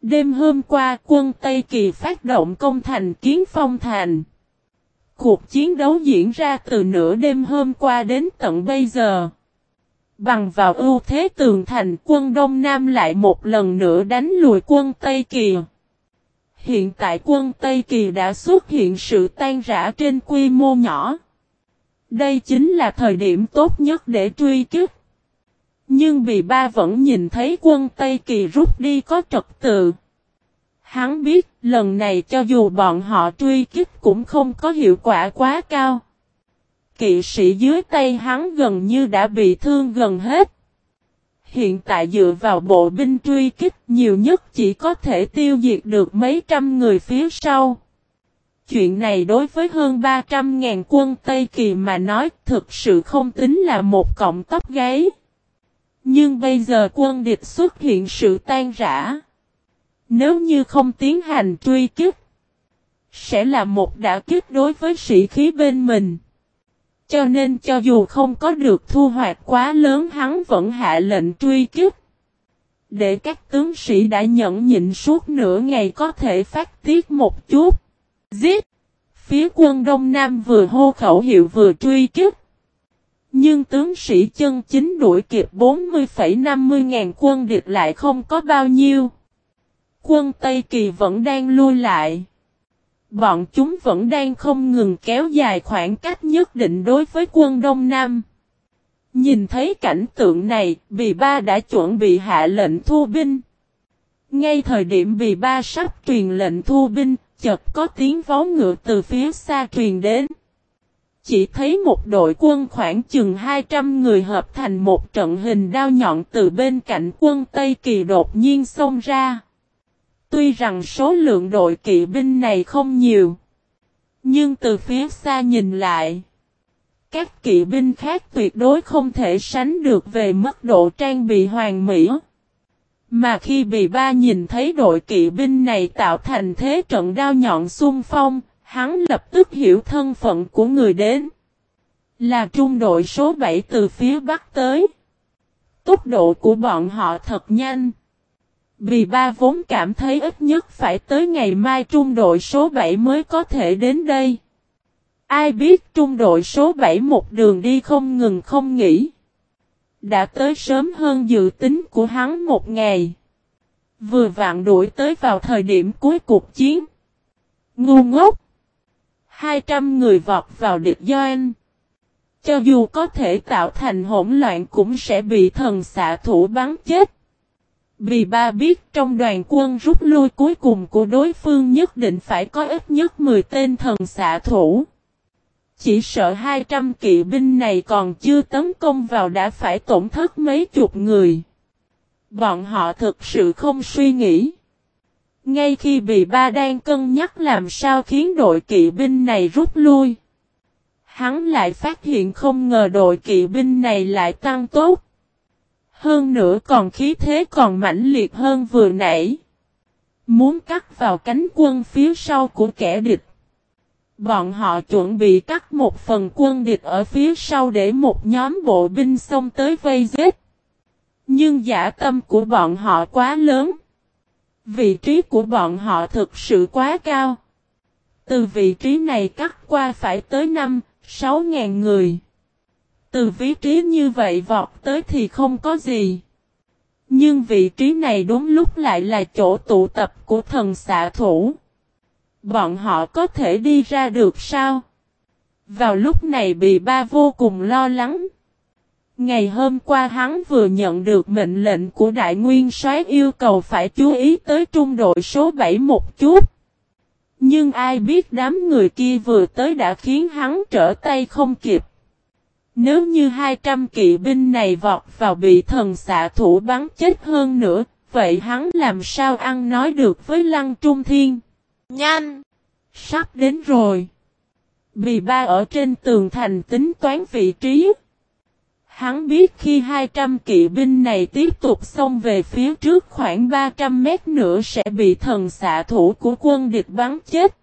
Đêm hôm qua quân Tây Kỳ phát động công thành kiến phong thành. Cuộc chiến đấu diễn ra từ nửa đêm hôm qua đến tận bây giờ. Bằng vào ưu thế tường thành, quân Đông Nam lại một lần nữa đánh lùi quân Tây Kỳ. Hiện tại quân Tây Kỳ đã xuất hiện sự tan rã trên quy mô nhỏ. Đây chính là thời điểm tốt nhất để truy kích. Nhưng bị ba vẫn nhìn thấy quân Tây Kỳ rút đi có trật tự. Hắn biết lần này cho dù bọn họ truy kích cũng không có hiệu quả quá cao kỵ sĩ dưới tay hắn gần như đã bị thương gần hết. Hiện tại dựa vào bộ binh truy kích nhiều nhất chỉ có thể tiêu diệt được mấy trăm người phía sau. Chuyện này đối với hơn 300.000 quân Tây Kỳ mà nói thực sự không tính là một cọng tóc gáy. Nhưng bây giờ quân địch xuất hiện sự tan rã. Nếu như không tiến hành truy kích, sẽ là một đả kích đối với sĩ khí bên mình. Cho nên cho dù không có được thu hoạch quá lớn hắn vẫn hạ lệnh truy kích. Để các tướng sĩ đã nhẫn nhịn suốt nửa ngày có thể phát tiết một chút. Giết! Phía quân Đông Nam vừa hô khẩu hiệu vừa truy kích. Nhưng tướng sĩ chân chính đuổi kịp 40,50 ngàn quân địch lại không có bao nhiêu. Quân Tây Kỳ vẫn đang lui lại. Bọn chúng vẫn đang không ngừng kéo dài khoảng cách nhất định đối với quân Đông Nam. Nhìn thấy cảnh tượng này, Bì Ba đã chuẩn bị hạ lệnh thu binh. Ngay thời điểm Bì Ba sắp truyền lệnh thu binh, chợt có tiếng vó ngựa từ phía xa truyền đến. Chỉ thấy một đội quân khoảng chừng 200 người hợp thành một trận hình đao nhọn từ bên cạnh quân Tây Kỳ đột nhiên xông ra. Tuy rằng số lượng đội kỵ binh này không nhiều. Nhưng từ phía xa nhìn lại. Các kỵ binh khác tuyệt đối không thể sánh được về mức độ trang bị hoàn mỹ. Mà khi bị ba nhìn thấy đội kỵ binh này tạo thành thế trận đao nhọn xung phong, hắn lập tức hiểu thân phận của người đến. Là trung đội số 7 từ phía bắc tới. Tốc độ của bọn họ thật nhanh. Bì ba vốn cảm thấy ít nhất phải tới ngày mai trung đội số 7 mới có thể đến đây. Ai biết trung đội số 7 một đường đi không ngừng không nghỉ. Đã tới sớm hơn dự tính của hắn một ngày. Vừa vạn đuổi tới vào thời điểm cuối cuộc chiến. Ngu ngốc. 200 người vọt vào địch doanh. Cho dù có thể tạo thành hỗn loạn cũng sẽ bị thần xạ thủ bắn chết. Vì ba biết trong đoàn quân rút lui cuối cùng của đối phương nhất định phải có ít nhất 10 tên thần xạ thủ. Chỉ sợ 200 kỵ binh này còn chưa tấn công vào đã phải tổn thất mấy chục người. Bọn họ thực sự không suy nghĩ. Ngay khi bị ba đang cân nhắc làm sao khiến đội kỵ binh này rút lui. Hắn lại phát hiện không ngờ đội kỵ binh này lại tăng tốt. Hơn nữa còn khí thế còn mãnh liệt hơn vừa nãy. Muốn cắt vào cánh quân phía sau của kẻ địch. Bọn họ chuẩn bị cắt một phần quân địch ở phía sau để một nhóm bộ binh xông tới vây giết. Nhưng giả tâm của bọn họ quá lớn. Vị trí của bọn họ thực sự quá cao. Từ vị trí này cắt qua phải tới 5, 6 ngàn người. Từ vị trí như vậy vọt tới thì không có gì. Nhưng vị trí này đúng lúc lại là chỗ tụ tập của thần xạ thủ. Bọn họ có thể đi ra được sao? Vào lúc này bị ba vô cùng lo lắng. Ngày hôm qua hắn vừa nhận được mệnh lệnh của Đại Nguyên soái yêu cầu phải chú ý tới trung đội số 7 một chút. Nhưng ai biết đám người kia vừa tới đã khiến hắn trở tay không kịp. Nếu như 200 kỵ binh này vọt vào bị thần xạ thủ bắn chết hơn nữa, vậy hắn làm sao ăn nói được với Lăng Trung Thiên? Nhanh! Sắp đến rồi! Bì ba ở trên tường thành tính toán vị trí. Hắn biết khi 200 kỵ binh này tiếp tục xông về phía trước khoảng 300 mét nữa sẽ bị thần xạ thủ của quân địch bắn chết.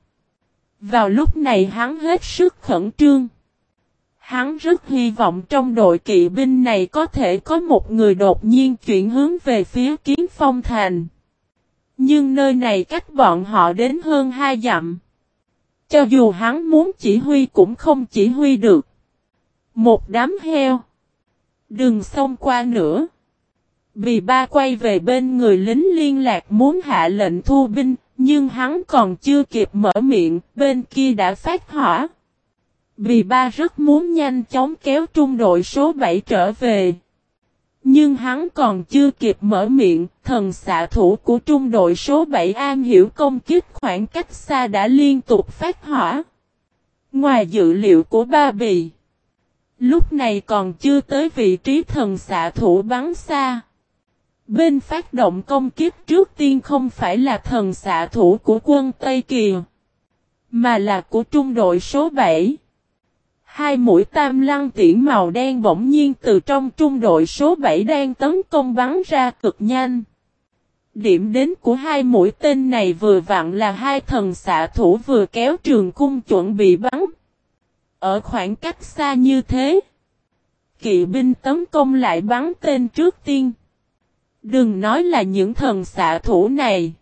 Vào lúc này hắn hết sức khẩn trương. Hắn rất hy vọng trong đội kỵ binh này có thể có một người đột nhiên chuyển hướng về phía kiến phong thành. Nhưng nơi này cách bọn họ đến hơn hai dặm. Cho dù hắn muốn chỉ huy cũng không chỉ huy được. Một đám heo. Đừng xông qua nữa. Vì ba quay về bên người lính liên lạc muốn hạ lệnh thu binh, nhưng hắn còn chưa kịp mở miệng, bên kia đã phát hỏa. Vì ba rất muốn nhanh chóng kéo trung đội số 7 trở về. Nhưng hắn còn chưa kịp mở miệng, thần xạ thủ của trung đội số 7 am hiểu công kích khoảng cách xa đã liên tục phát hỏa. Ngoài dự liệu của ba bì, lúc này còn chưa tới vị trí thần xạ thủ bắn xa. Bên phát động công kích trước tiên không phải là thần xạ thủ của quân Tây Kiều, mà là của trung đội số 7. Hai mũi tam lăng tiễn màu đen bỗng nhiên từ trong trung đội số 7 đang tấn công bắn ra cực nhanh. Điểm đến của hai mũi tên này vừa vặn là hai thần xạ thủ vừa kéo trường cung chuẩn bị bắn. Ở khoảng cách xa như thế, kỵ binh tấn công lại bắn tên trước tiên. Đừng nói là những thần xạ thủ này.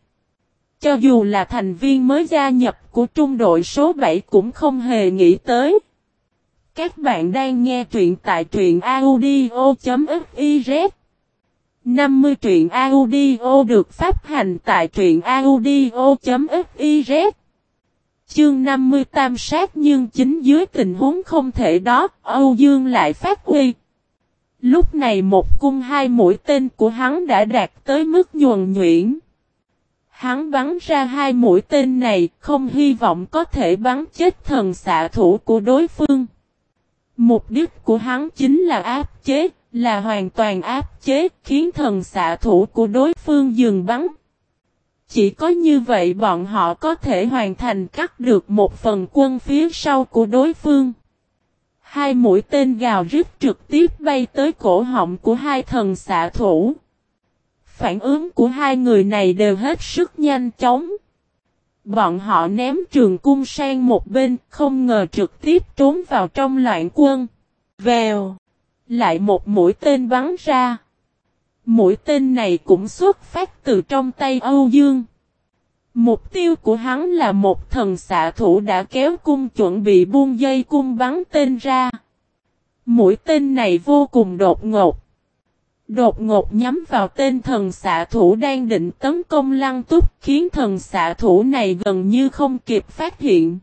Cho dù là thành viên mới gia nhập của trung đội số 7 cũng không hề nghĩ tới. Các bạn đang nghe truyện tại truyện audio.fiz 50 truyện audio được phát hành tại truyện audio.fiz Chương 50 tam sát nhưng chính dưới tình huống không thể đó, Âu Dương lại phát huy. Lúc này một cung hai mũi tên của hắn đã đạt tới mức nhuần nhuyễn. Hắn bắn ra hai mũi tên này, không hy vọng có thể bắn chết thần xạ thủ của đối phương. Mục đích của hắn chính là áp chế, là hoàn toàn áp chế, khiến thần xạ thủ của đối phương dừng bắn. Chỉ có như vậy bọn họ có thể hoàn thành cắt được một phần quân phía sau của đối phương. Hai mũi tên gào rít trực tiếp bay tới cổ họng của hai thần xạ thủ. Phản ứng của hai người này đều hết sức nhanh chóng. Bọn họ ném trường cung sang một bên, không ngờ trực tiếp trốn vào trong loạn quân. Vèo! Lại một mũi tên bắn ra. Mũi tên này cũng xuất phát từ trong tay Âu Dương. Mục tiêu của hắn là một thần xạ thủ đã kéo cung chuẩn bị buông dây cung bắn tên ra. Mũi tên này vô cùng đột ngột. Đột ngột nhắm vào tên thần xạ thủ đang định tấn công lăng túc khiến thần xạ thủ này gần như không kịp phát hiện.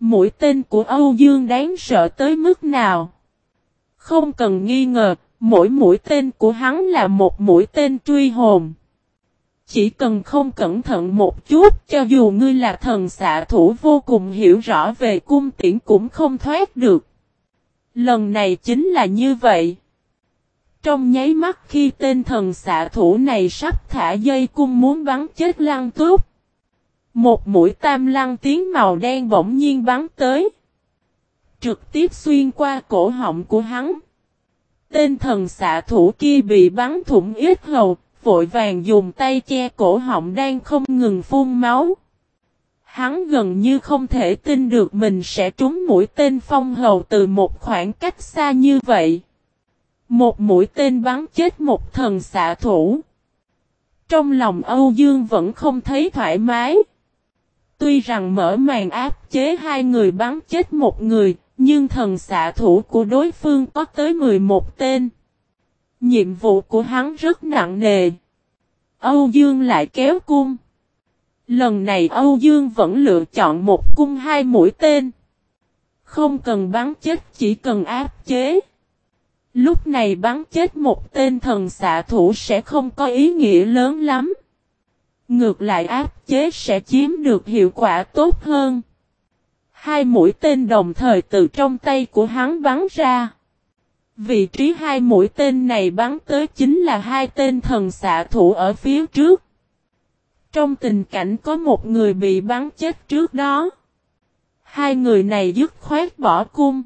Mũi tên của Âu Dương đáng sợ tới mức nào? Không cần nghi ngờ, mỗi mũi tên của hắn là một mũi tên truy hồn. Chỉ cần không cẩn thận một chút cho dù ngươi là thần xạ thủ vô cùng hiểu rõ về cung tiễn cũng không thoát được. Lần này chính là như vậy. Trong nháy mắt khi tên thần xạ thủ này sắp thả dây cung muốn bắn chết lăng túc. Một mũi tam lăng tiếng màu đen bỗng nhiên bắn tới. Trực tiếp xuyên qua cổ họng của hắn. Tên thần xạ thủ kia bị bắn thủng ít hầu, vội vàng dùng tay che cổ họng đang không ngừng phun máu. Hắn gần như không thể tin được mình sẽ trúng mũi tên phong hầu từ một khoảng cách xa như vậy. Một mũi tên bắn chết một thần xạ thủ. Trong lòng Âu Dương vẫn không thấy thoải mái. Tuy rằng mở màn áp chế hai người bắn chết một người, nhưng thần xạ thủ của đối phương có tới 11 tên. Nhiệm vụ của hắn rất nặng nề. Âu Dương lại kéo cung. Lần này Âu Dương vẫn lựa chọn một cung hai mũi tên. Không cần bắn chết chỉ cần áp chế. Lúc này bắn chết một tên thần xạ thủ sẽ không có ý nghĩa lớn lắm. Ngược lại áp chế sẽ chiếm được hiệu quả tốt hơn. Hai mũi tên đồng thời từ trong tay của hắn bắn ra. Vị trí hai mũi tên này bắn tới chính là hai tên thần xạ thủ ở phía trước. Trong tình cảnh có một người bị bắn chết trước đó. Hai người này dứt khoát bỏ cung.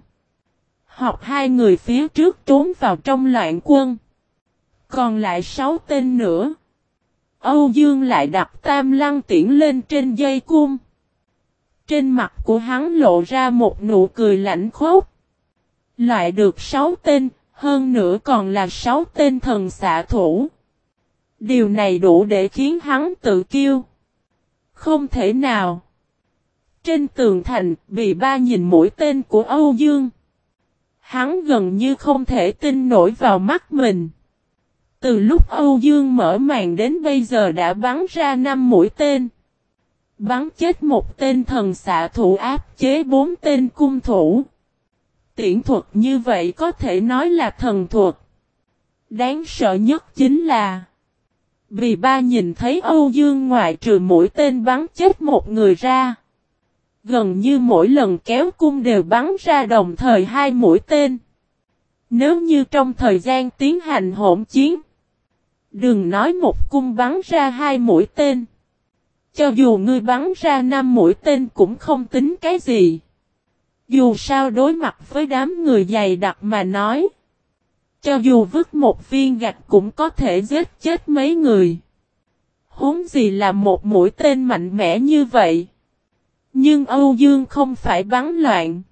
Hoặc hai người phía trước trốn vào trong loạn quân. Còn lại sáu tên nữa. Âu Dương lại đặt tam lăng tiễn lên trên dây cung. Trên mặt của hắn lộ ra một nụ cười lạnh khốc. Loại được sáu tên, hơn nữa còn là sáu tên thần xạ thủ. Điều này đủ để khiến hắn tự kiêu. Không thể nào. Trên tường thành, bị ba nhìn mũi tên của Âu Dương. Hắn gần như không thể tin nổi vào mắt mình. Từ lúc Âu Dương mở màn đến bây giờ đã bắn ra năm mũi tên. Bắn chết một tên thần xạ thủ áp chế bốn tên cung thủ. Tiễn thuật như vậy có thể nói là thần thuật. Đáng sợ nhất chính là, Vì ba nhìn thấy Âu Dương ngoại trừ mũi tên bắn chết một người ra. Gần như mỗi lần kéo cung đều bắn ra đồng thời hai mũi tên. Nếu như trong thời gian tiến hành hỗn chiến. Đừng nói một cung bắn ra hai mũi tên. Cho dù ngươi bắn ra năm mũi tên cũng không tính cái gì. Dù sao đối mặt với đám người dày đặc mà nói. Cho dù vứt một viên gạch cũng có thể giết chết mấy người. Huống gì là một mũi tên mạnh mẽ như vậy. Nhưng Âu Dương không phải bắn loạn.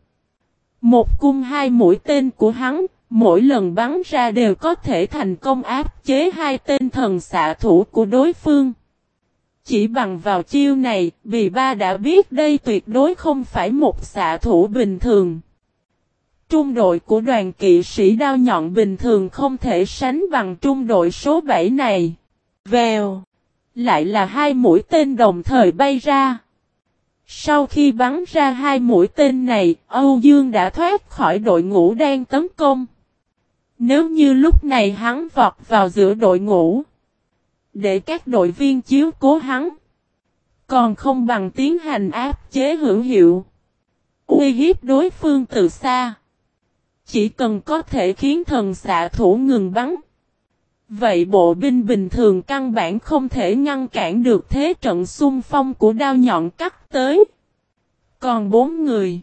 Một cung hai mũi tên của hắn, mỗi lần bắn ra đều có thể thành công áp chế hai tên thần xạ thủ của đối phương. Chỉ bằng vào chiêu này, vì ba đã biết đây tuyệt đối không phải một xạ thủ bình thường. Trung đội của đoàn kỵ sĩ đao nhọn bình thường không thể sánh bằng trung đội số 7 này. Vèo! Lại là hai mũi tên đồng thời bay ra. Sau khi bắn ra hai mũi tên này, Âu Dương đã thoát khỏi đội ngũ đang tấn công. Nếu như lúc này hắn vọt vào giữa đội ngũ, để các đội viên chiếu cố hắn. Còn không bằng tiến hành áp chế hữu hiệu. Uy hiếp đối phương từ xa. Chỉ cần có thể khiến thần xạ thủ ngừng bắn. Vậy bộ binh bình thường căn bản không thể ngăn cản được thế trận xung phong của đao nhọn cắt tới. Còn bốn người.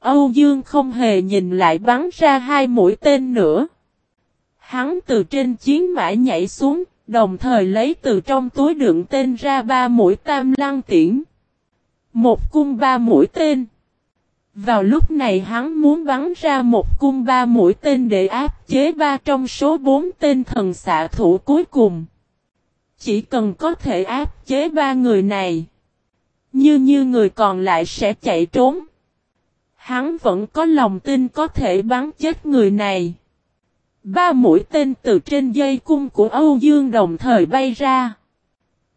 Âu Dương không hề nhìn lại bắn ra hai mũi tên nữa. Hắn từ trên chiến mã nhảy xuống, đồng thời lấy từ trong túi đựng tên ra ba mũi tam lăng tiễn. Một cung ba mũi tên. Vào lúc này hắn muốn bắn ra một cung ba mũi tên để áp chế ba trong số bốn tên thần xạ thủ cuối cùng. Chỉ cần có thể áp chế ba người này. Như như người còn lại sẽ chạy trốn. Hắn vẫn có lòng tin có thể bắn chết người này. Ba mũi tên từ trên dây cung của Âu Dương đồng thời bay ra.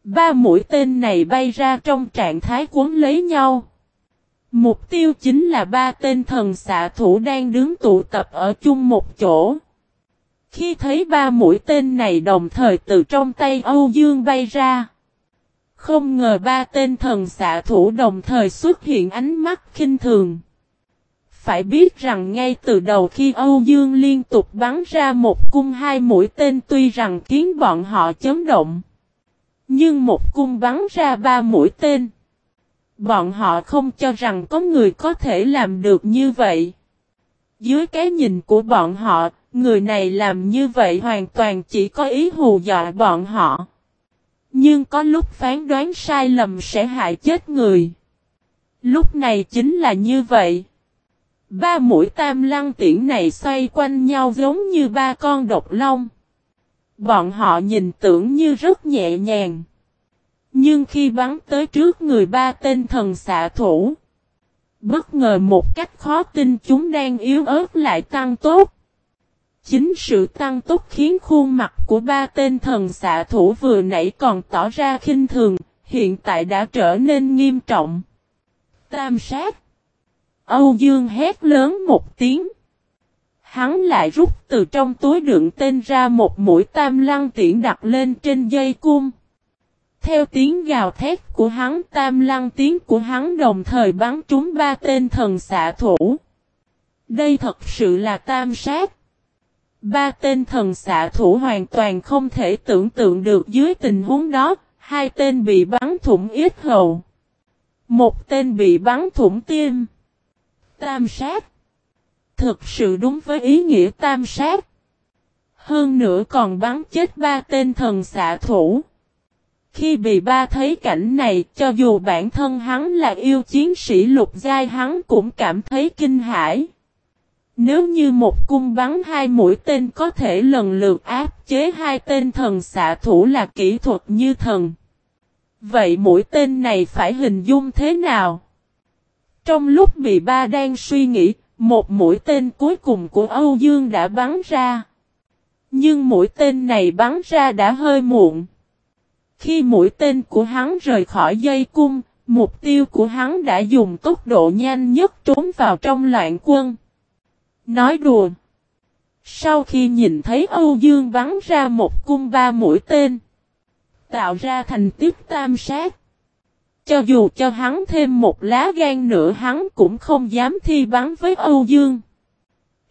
Ba mũi tên này bay ra trong trạng thái cuốn lấy nhau. Mục tiêu chính là ba tên thần xạ thủ đang đứng tụ tập ở chung một chỗ. Khi thấy ba mũi tên này đồng thời từ trong tay Âu Dương bay ra. Không ngờ ba tên thần xạ thủ đồng thời xuất hiện ánh mắt khinh thường. Phải biết rằng ngay từ đầu khi Âu Dương liên tục bắn ra một cung hai mũi tên tuy rằng khiến bọn họ chấn động. Nhưng một cung bắn ra ba mũi tên. Bọn họ không cho rằng có người có thể làm được như vậy. Dưới cái nhìn của bọn họ, người này làm như vậy hoàn toàn chỉ có ý hù dọa bọn họ. Nhưng có lúc phán đoán sai lầm sẽ hại chết người. Lúc này chính là như vậy. Ba mũi tam lăng tiễn này xoay quanh nhau giống như ba con độc long. Bọn họ nhìn tưởng như rất nhẹ nhàng. Nhưng khi bắn tới trước người ba tên thần xạ thủ, bất ngờ một cách khó tin chúng đang yếu ớt lại tăng tốt. Chính sự tăng tốc khiến khuôn mặt của ba tên thần xạ thủ vừa nãy còn tỏ ra khinh thường, hiện tại đã trở nên nghiêm trọng. Tam sát Âu Dương hét lớn một tiếng. Hắn lại rút từ trong túi đựng tên ra một mũi tam lăng tiễn đặt lên trên dây cung. Theo tiếng gào thét của hắn tam lăng tiếng của hắn đồng thời bắn trúng ba tên thần xạ thủ. Đây thật sự là tam sát. Ba tên thần xạ thủ hoàn toàn không thể tưởng tượng được dưới tình huống đó, hai tên bị bắn thủng ít hầu. Một tên bị bắn thủng tim. Tam sát. Thực sự đúng với ý nghĩa tam sát. Hơn nữa còn bắn chết ba tên thần xạ thủ. Khi bị ba thấy cảnh này, cho dù bản thân hắn là yêu chiến sĩ lục giai hắn cũng cảm thấy kinh hãi. Nếu như một cung bắn hai mũi tên có thể lần lượt áp chế hai tên thần xạ thủ là kỹ thuật như thần. Vậy mũi tên này phải hình dung thế nào? Trong lúc bị ba đang suy nghĩ, một mũi tên cuối cùng của Âu Dương đã bắn ra. Nhưng mũi tên này bắn ra đã hơi muộn. Khi mũi tên của hắn rời khỏi dây cung, mục tiêu của hắn đã dùng tốc độ nhanh nhất trốn vào trong loạn quân. Nói đùa. Sau khi nhìn thấy Âu Dương bắn ra một cung ba mũi tên, tạo ra thành tiếp tam sát. Cho dù cho hắn thêm một lá gan nữa hắn cũng không dám thi bắn với Âu Dương.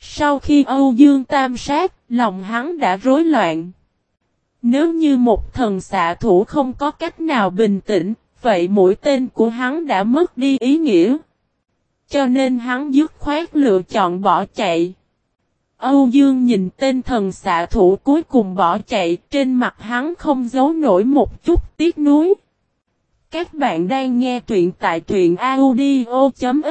Sau khi Âu Dương tam sát, lòng hắn đã rối loạn. Nếu như một thần xạ thủ không có cách nào bình tĩnh, vậy mũi tên của hắn đã mất đi ý nghĩa. Cho nên hắn dứt khoát lựa chọn bỏ chạy. Âu Dương nhìn tên thần xạ thủ cuối cùng bỏ chạy, trên mặt hắn không giấu nổi một chút tiếc nuối. Các bạn đang nghe truyện tại truyện audio.fiz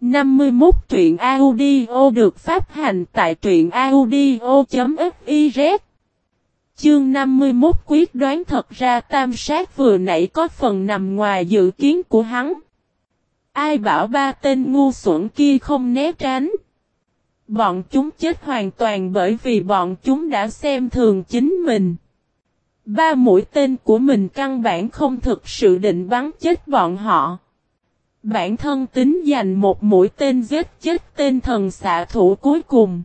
51 truyện audio được phát hành tại truyện audio.fiz Chương 51 quyết đoán thật ra tam sát vừa nãy có phần nằm ngoài dự kiến của hắn. Ai bảo ba tên ngu xuẩn kia không né tránh. Bọn chúng chết hoàn toàn bởi vì bọn chúng đã xem thường chính mình. Ba mũi tên của mình căn bản không thực sự định bắn chết bọn họ. Bản thân tính dành một mũi tên giết chết tên thần xạ thủ cuối cùng.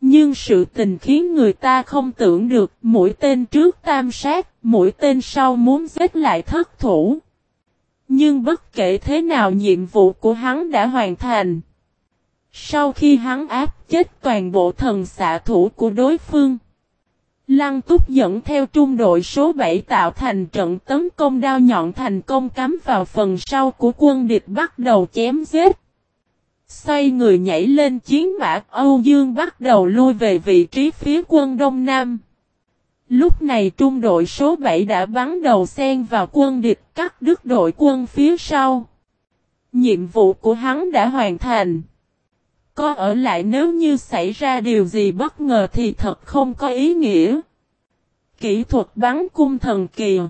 Nhưng sự tình khiến người ta không tưởng được mũi tên trước tam sát, mũi tên sau muốn giết lại thất thủ. Nhưng bất kể thế nào nhiệm vụ của hắn đã hoàn thành. Sau khi hắn áp chết toàn bộ thần xạ thủ của đối phương, Lăng túc dẫn theo trung đội số 7 tạo thành trận tấn công đao nhọn thành công cắm vào phần sau của quân địch bắt đầu chém giết. Xoay người nhảy lên chiến mã, Âu Dương bắt đầu lui về vị trí phía quân Đông Nam. Lúc này trung đội số 7 đã bắn đầu sen vào quân địch, cắt đứt đội quân phía sau. Nhiệm vụ của hắn đã hoàn thành. Có ở lại nếu như xảy ra điều gì bất ngờ thì thật không có ý nghĩa. Kỹ thuật bắn cung thần kỳ.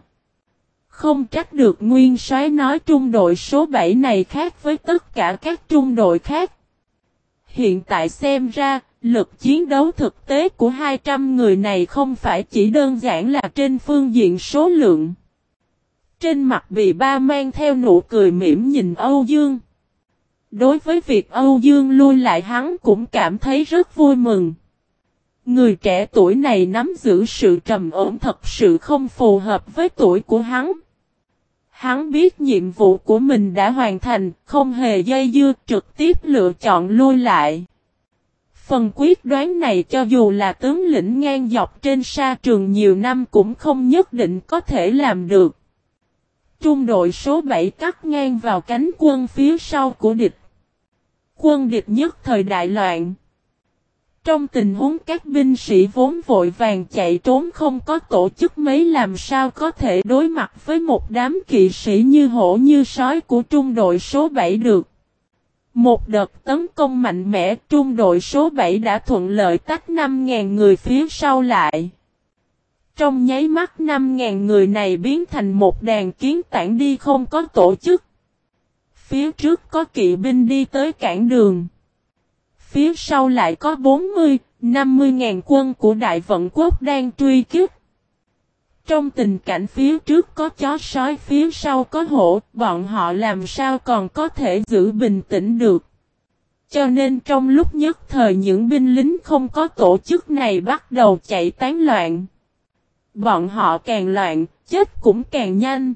Không trách được nguyên soái nói trung đội số 7 này khác với tất cả các trung đội khác. Hiện tại xem ra, lực chiến đấu thực tế của 200 người này không phải chỉ đơn giản là trên phương diện số lượng. Trên mặt bị ba mang theo nụ cười mỉm nhìn Âu Dương. Đối với việc Âu Dương lui lại hắn cũng cảm thấy rất vui mừng. Người trẻ tuổi này nắm giữ sự trầm ổn thật sự không phù hợp với tuổi của hắn. Hắn biết nhiệm vụ của mình đã hoàn thành, không hề dây dưa trực tiếp lựa chọn lui lại. Phần quyết đoán này cho dù là tướng lĩnh ngang dọc trên sa trường nhiều năm cũng không nhất định có thể làm được. Trung đội số 7 cắt ngang vào cánh quân phía sau của địch. Quân địch nhất thời đại loạn. Trong tình huống các binh sĩ vốn vội vàng chạy trốn không có tổ chức mấy làm sao có thể đối mặt với một đám kỵ sĩ như hổ như sói của trung đội số 7 được. Một đợt tấn công mạnh mẽ, trung đội số 7 đã thuận lợi tách 5.000 người phía sau lại. Trong nháy mắt 5.000 người này biến thành một đàn kiến tản đi không có tổ chức. Phía trước có kỵ binh đi tới cản đường. Phía sau lại có 40, 50 ngàn quân của Đại Vận Quốc đang truy kích. Trong tình cảnh phía trước có chó sói phía sau có hổ, bọn họ làm sao còn có thể giữ bình tĩnh được. Cho nên trong lúc nhất thời những binh lính không có tổ chức này bắt đầu chạy tán loạn. Bọn họ càng loạn, chết cũng càng nhanh.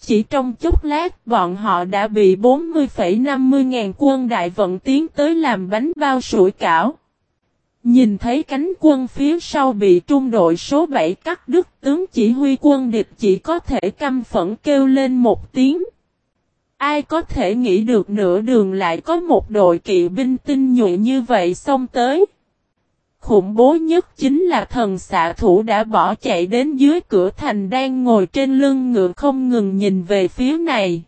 Chỉ trong chốc lát bọn họ đã bị 40,50 ngàn quân đại vận tiến tới làm bánh bao sủi cảo. Nhìn thấy cánh quân phía sau bị trung đội số 7 cắt đứt tướng chỉ huy quân địch chỉ có thể căm phẫn kêu lên một tiếng. Ai có thể nghĩ được nửa đường lại có một đội kỵ binh tinh nhuệ như vậy xông tới. Khủng bố nhất chính là thần xạ thủ đã bỏ chạy đến dưới cửa thành đang ngồi trên lưng ngựa không ngừng nhìn về phía này.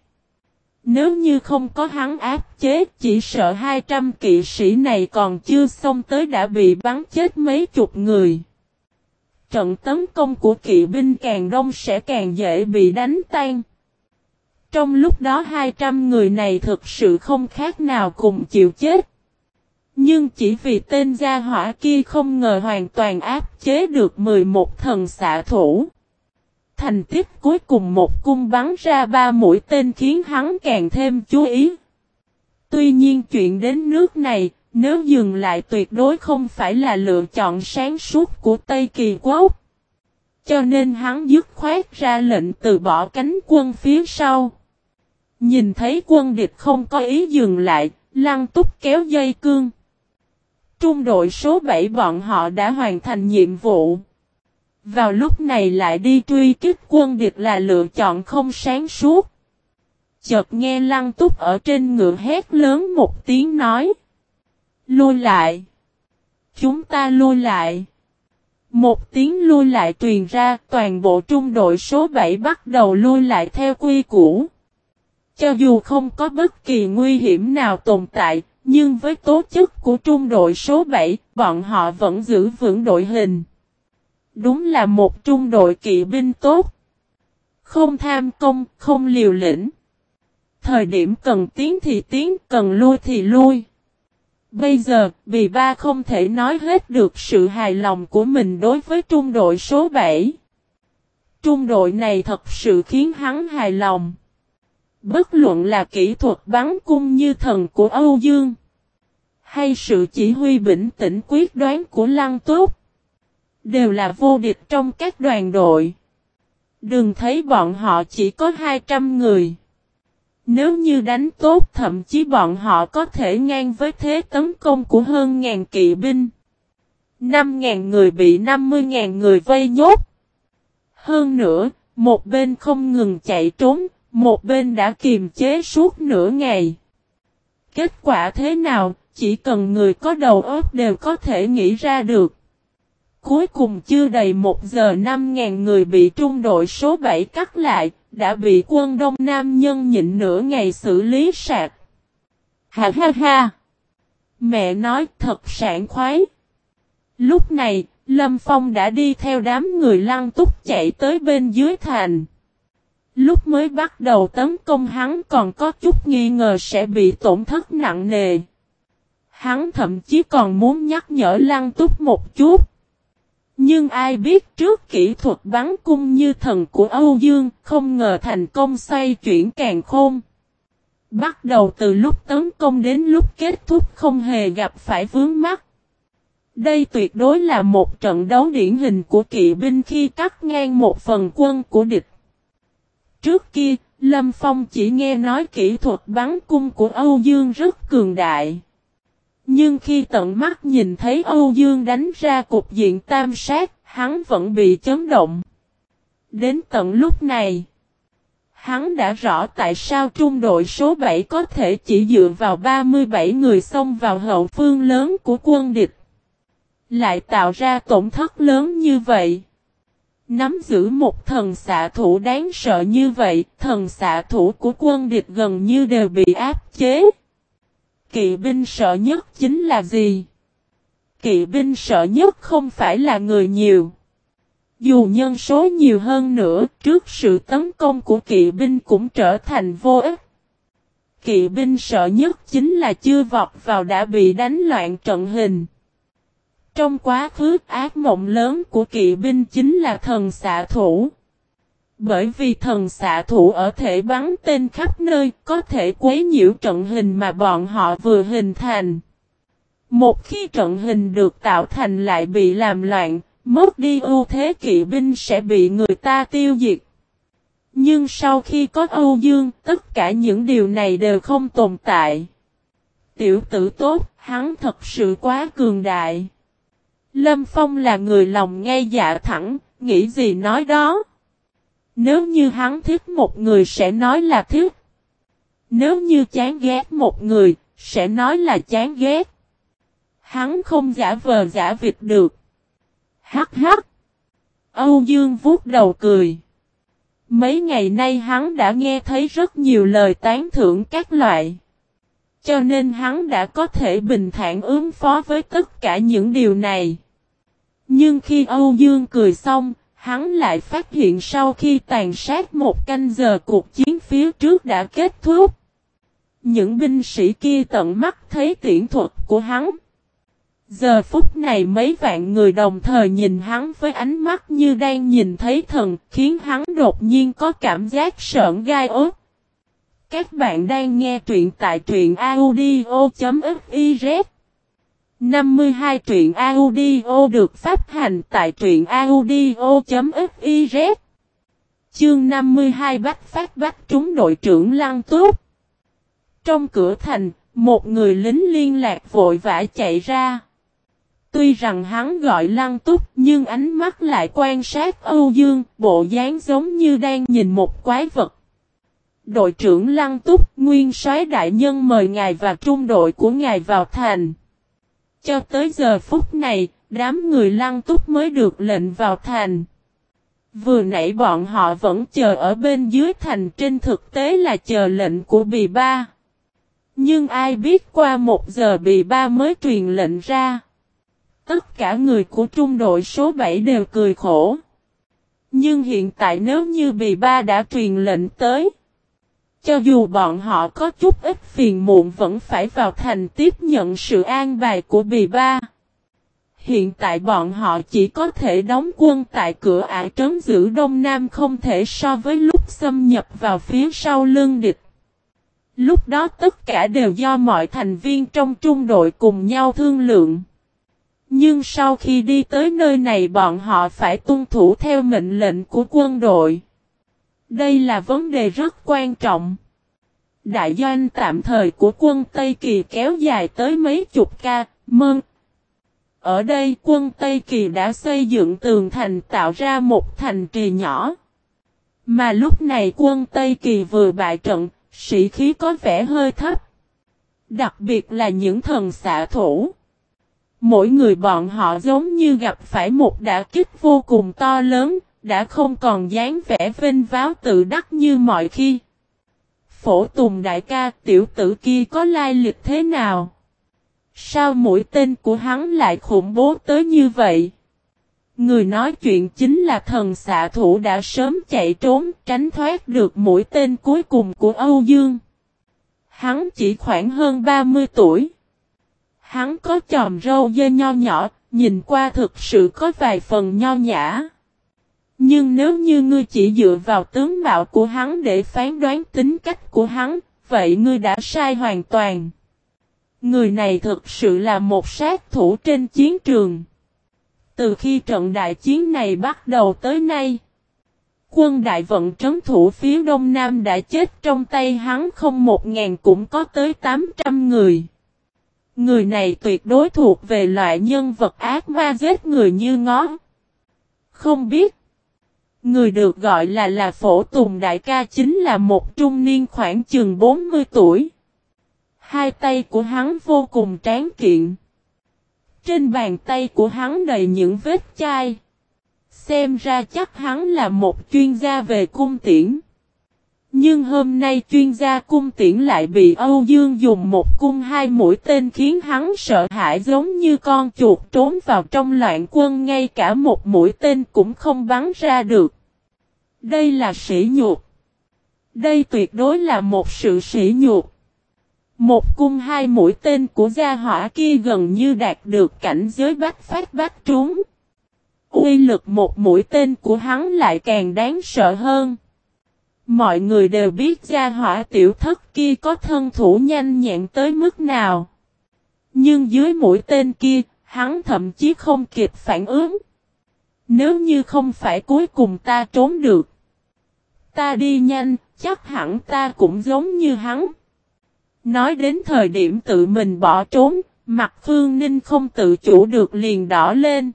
Nếu như không có hắn áp chế, chỉ sợ 200 kỵ sĩ này còn chưa xong tới đã bị bắn chết mấy chục người. Trận tấn công của kỵ binh càng đông sẽ càng dễ bị đánh tan. Trong lúc đó 200 người này thực sự không khác nào cùng chịu chết. Nhưng chỉ vì tên gia hỏa kia không ngờ hoàn toàn áp chế được 11 thần xạ thủ. Thành tiếp cuối cùng một cung bắn ra ba mũi tên khiến hắn càng thêm chú ý. Tuy nhiên chuyện đến nước này, nếu dừng lại tuyệt đối không phải là lựa chọn sáng suốt của Tây Kỳ Quốc. Cho nên hắn dứt khoát ra lệnh từ bỏ cánh quân phía sau. Nhìn thấy quân địch không có ý dừng lại, lăng túc kéo dây cương trung đội số 7 bọn họ đã hoàn thành nhiệm vụ. Vào lúc này lại đi truy kích quân địch là lựa chọn không sáng suốt. Chợt nghe lăng túc ở trên ngựa hét lớn một tiếng nói. Lui lại. Chúng ta lui lại. Một tiếng lui lại truyền ra toàn bộ trung đội số 7 bắt đầu lui lại theo quy củ. Cho dù không có bất kỳ nguy hiểm nào tồn tại, nhưng với tố chất của trung đội số 7, bọn họ vẫn giữ vững đội hình. Đúng là một trung đội kỵ binh tốt. Không tham công, không liều lĩnh. Thời điểm cần tiến thì tiến, cần lui thì lui. Bây giờ, vì Ba không thể nói hết được sự hài lòng của mình đối với trung đội số 7. Trung đội này thật sự khiến hắn hài lòng. Bất luận là kỹ thuật bắn cung như thần của Âu Dương. Hay sự chỉ huy bình tĩnh quyết đoán của Lăng Tốt. Đều là vô địch trong các đoàn đội. Đừng thấy bọn họ chỉ có 200 người. Nếu như đánh tốt thậm chí bọn họ có thể ngang với thế tấn công của hơn ngàn kỵ binh. 5.000 người bị 50.000 người vây nhốt. Hơn nữa, một bên không ngừng chạy trốn, một bên đã kiềm chế suốt nửa ngày. Kết quả thế nào, chỉ cần người có đầu óc đều có thể nghĩ ra được. Cuối cùng chưa đầy một giờ 5.000 người bị trung đội số 7 cắt lại, đã bị quân Đông Nam nhân nhịn nửa ngày xử lý sạc. Ha ha ha! Mẹ nói thật sảng khoái. Lúc này, Lâm Phong đã đi theo đám người lăng túc chạy tới bên dưới thành. Lúc mới bắt đầu tấn công hắn còn có chút nghi ngờ sẽ bị tổn thất nặng nề. Hắn thậm chí còn muốn nhắc nhở lăng túc một chút. Nhưng ai biết trước kỹ thuật bắn cung như thần của Âu Dương không ngờ thành công xoay chuyển càng khôn. Bắt đầu từ lúc tấn công đến lúc kết thúc không hề gặp phải vướng mắt. Đây tuyệt đối là một trận đấu điển hình của kỵ binh khi cắt ngang một phần quân của địch. Trước kia, Lâm Phong chỉ nghe nói kỹ thuật bắn cung của Âu Dương rất cường đại. Nhưng khi tận mắt nhìn thấy Âu Dương đánh ra cục diện tam sát, hắn vẫn bị chấn động. Đến tận lúc này, hắn đã rõ tại sao trung đội số 7 có thể chỉ dựa vào 37 người xông vào hậu phương lớn của quân địch. Lại tạo ra tổn thất lớn như vậy. Nắm giữ một thần xạ thủ đáng sợ như vậy, thần xạ thủ của quân địch gần như đều bị áp chế. Kỵ binh sợ nhất chính là gì? Kỵ binh sợ nhất không phải là người nhiều. Dù nhân số nhiều hơn nữa, trước sự tấn công của kỵ binh cũng trở thành vô ích. Kỵ binh sợ nhất chính là chưa vọt vào đã bị đánh loạn trận hình. Trong quá khứ ác mộng lớn của kỵ binh chính là thần xạ thủ. Bởi vì thần xạ thủ ở thể bắn tên khắp nơi có thể quấy nhiễu trận hình mà bọn họ vừa hình thành. Một khi trận hình được tạo thành lại bị làm loạn, mất đi ưu thế kỵ binh sẽ bị người ta tiêu diệt. Nhưng sau khi có Âu Dương, tất cả những điều này đều không tồn tại. Tiểu tử tốt, hắn thật sự quá cường đại. Lâm Phong là người lòng ngay dạ thẳng, nghĩ gì nói đó. Nếu như hắn thích một người sẽ nói là thích. Nếu như chán ghét một người, sẽ nói là chán ghét. Hắn không giả vờ giả vịt được. Hắc hắc. Âu Dương vuốt đầu cười. Mấy ngày nay hắn đã nghe thấy rất nhiều lời tán thưởng các loại. Cho nên hắn đã có thể bình thản ứng phó với tất cả những điều này. Nhưng khi Âu Dương cười xong, hắn lại phát hiện sau khi tàn sát một canh giờ cuộc chiến phía trước đã kết thúc. Những binh sĩ kia tận mắt thấy tiễn thuật của hắn. Giờ phút này mấy vạn người đồng thời nhìn hắn với ánh mắt như đang nhìn thấy thần, khiến hắn đột nhiên có cảm giác sợn gai ốt. Các bạn đang nghe truyện tại truyện audio.fiz 52 truyện audio được phát hành tại truyện audio.fiz Chương 52 bắt Phát bắt trúng đội trưởng Lăng Túc Trong cửa thành, một người lính liên lạc vội vã chạy ra. Tuy rằng hắn gọi Lăng Túc nhưng ánh mắt lại quan sát Âu Dương, bộ dáng giống như đang nhìn một quái vật. Đội trưởng Lăng Túc, nguyên soái đại nhân mời ngài và trung đội của ngài vào thành. Cho tới giờ phút này, đám người lăng túc mới được lệnh vào thành. Vừa nãy bọn họ vẫn chờ ở bên dưới thành trên thực tế là chờ lệnh của bì ba. Nhưng ai biết qua một giờ bì ba mới truyền lệnh ra. Tất cả người của trung đội số 7 đều cười khổ. Nhưng hiện tại nếu như bì ba đã truyền lệnh tới. Cho dù bọn họ có chút ít phiền muộn vẫn phải vào thành tiếp nhận sự an bài của bì ba. Hiện tại bọn họ chỉ có thể đóng quân tại cửa ải trấn giữ Đông Nam không thể so với lúc xâm nhập vào phía sau lưng địch. Lúc đó tất cả đều do mọi thành viên trong trung đội cùng nhau thương lượng. Nhưng sau khi đi tới nơi này bọn họ phải tuân thủ theo mệnh lệnh của quân đội. Đây là vấn đề rất quan trọng. Đại doanh tạm thời của quân Tây Kỳ kéo dài tới mấy chục ca, mơn. Ở đây quân Tây Kỳ đã xây dựng tường thành tạo ra một thành trì nhỏ. Mà lúc này quân Tây Kỳ vừa bại trận, sĩ khí có vẻ hơi thấp. Đặc biệt là những thần xạ thủ. Mỗi người bọn họ giống như gặp phải một đả kích vô cùng to lớn, đã không còn dáng vẻ vinh váo tự đắc như mọi khi. Phổ Tùng đại ca tiểu tử kia có lai lịch thế nào? Sao mũi tên của hắn lại khủng bố tới như vậy? Người nói chuyện chính là thần xạ thủ đã sớm chạy trốn tránh thoát được mũi tên cuối cùng của Âu Dương. Hắn chỉ khoảng hơn 30 tuổi. Hắn có chòm râu dê nho nhỏ, nhìn qua thực sự có vài phần nho nhã. Nhưng nếu như ngươi chỉ dựa vào tướng mạo của hắn để phán đoán tính cách của hắn, vậy ngươi đã sai hoàn toàn. Người này thực sự là một sát thủ trên chiến trường. Từ khi trận đại chiến này bắt đầu tới nay, quân đại vận trấn thủ phía đông nam đã chết trong tay hắn không một ngàn cũng có tới 800 người. Người này tuyệt đối thuộc về loại nhân vật ác ma giết người như ngó. Không biết. Người được gọi là là phổ tùng đại ca chính là một trung niên khoảng chừng 40 tuổi. Hai tay của hắn vô cùng tráng kiện. Trên bàn tay của hắn đầy những vết chai. Xem ra chắc hắn là một chuyên gia về cung tiễn. Nhưng hôm nay chuyên gia cung tiễn lại bị Âu Dương dùng một cung hai mũi tên khiến hắn sợ hãi giống như con chuột trốn vào trong loạn quân, ngay cả một mũi tên cũng không bắn ra được. Đây là sỉ nhục. Đây tuyệt đối là một sự sỉ nhục. Một cung hai mũi tên của gia hỏa kia gần như đạt được cảnh giới bách phát bách trúng. Uy lực một mũi tên của hắn lại càng đáng sợ hơn. Mọi người đều biết gia hỏa tiểu thất kia có thân thủ nhanh nhẹn tới mức nào. Nhưng dưới mũi tên kia, hắn thậm chí không kịp phản ứng. Nếu như không phải cuối cùng ta trốn được. Ta đi nhanh, chắc hẳn ta cũng giống như hắn. Nói đến thời điểm tự mình bỏ trốn, mặt Phương Ninh không tự chủ được liền đỏ lên.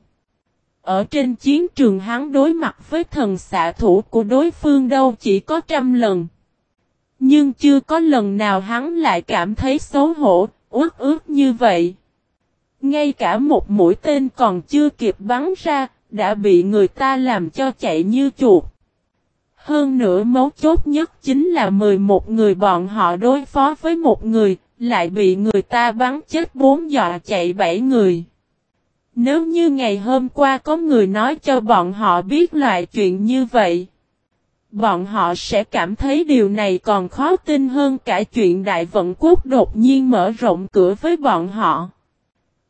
Ở trên chiến trường hắn đối mặt với thần xạ thủ của đối phương đâu chỉ có trăm lần. Nhưng chưa có lần nào hắn lại cảm thấy xấu hổ, uất ướt như vậy. Ngay cả một mũi tên còn chưa kịp bắn ra, đã bị người ta làm cho chạy như chuột. Hơn nữa mấu chốt nhất chính là 11 người bọn họ đối phó với một người, lại bị người ta bắn chết bốn dọa chạy bảy người. Nếu như ngày hôm qua có người nói cho bọn họ biết loại chuyện như vậy, bọn họ sẽ cảm thấy điều này còn khó tin hơn cả chuyện Đại Vận Quốc đột nhiên mở rộng cửa với bọn họ.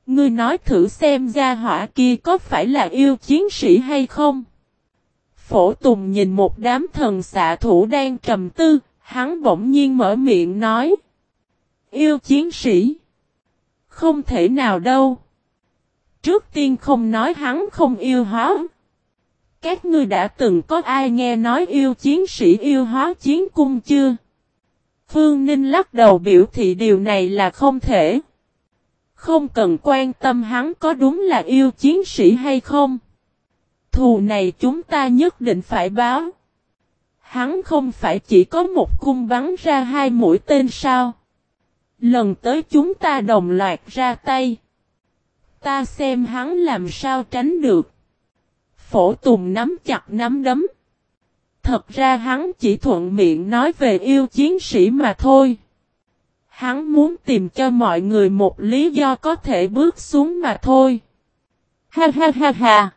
Ngươi nói thử xem gia hỏa kia có phải là yêu chiến sĩ hay không? Phổ Tùng nhìn một đám thần xạ thủ đang trầm tư, hắn bỗng nhiên mở miệng nói. Yêu chiến sĩ. Không thể nào đâu. Trước tiên không nói hắn không yêu hóa. Các ngươi đã từng có ai nghe nói yêu chiến sĩ yêu hóa chiến cung chưa? Phương Ninh lắc đầu biểu thị điều này là không thể. Không cần quan tâm hắn có đúng là yêu chiến sĩ hay không thù này chúng ta nhất định phải báo. Hắn không phải chỉ có một cung bắn ra hai mũi tên sao. Lần tới chúng ta đồng loạt ra tay. Ta xem hắn làm sao tránh được. Phổ Tùng nắm chặt nắm đấm. Thật ra hắn chỉ thuận miệng nói về yêu chiến sĩ mà thôi. Hắn muốn tìm cho mọi người một lý do có thể bước xuống mà thôi. Ha ha ha ha.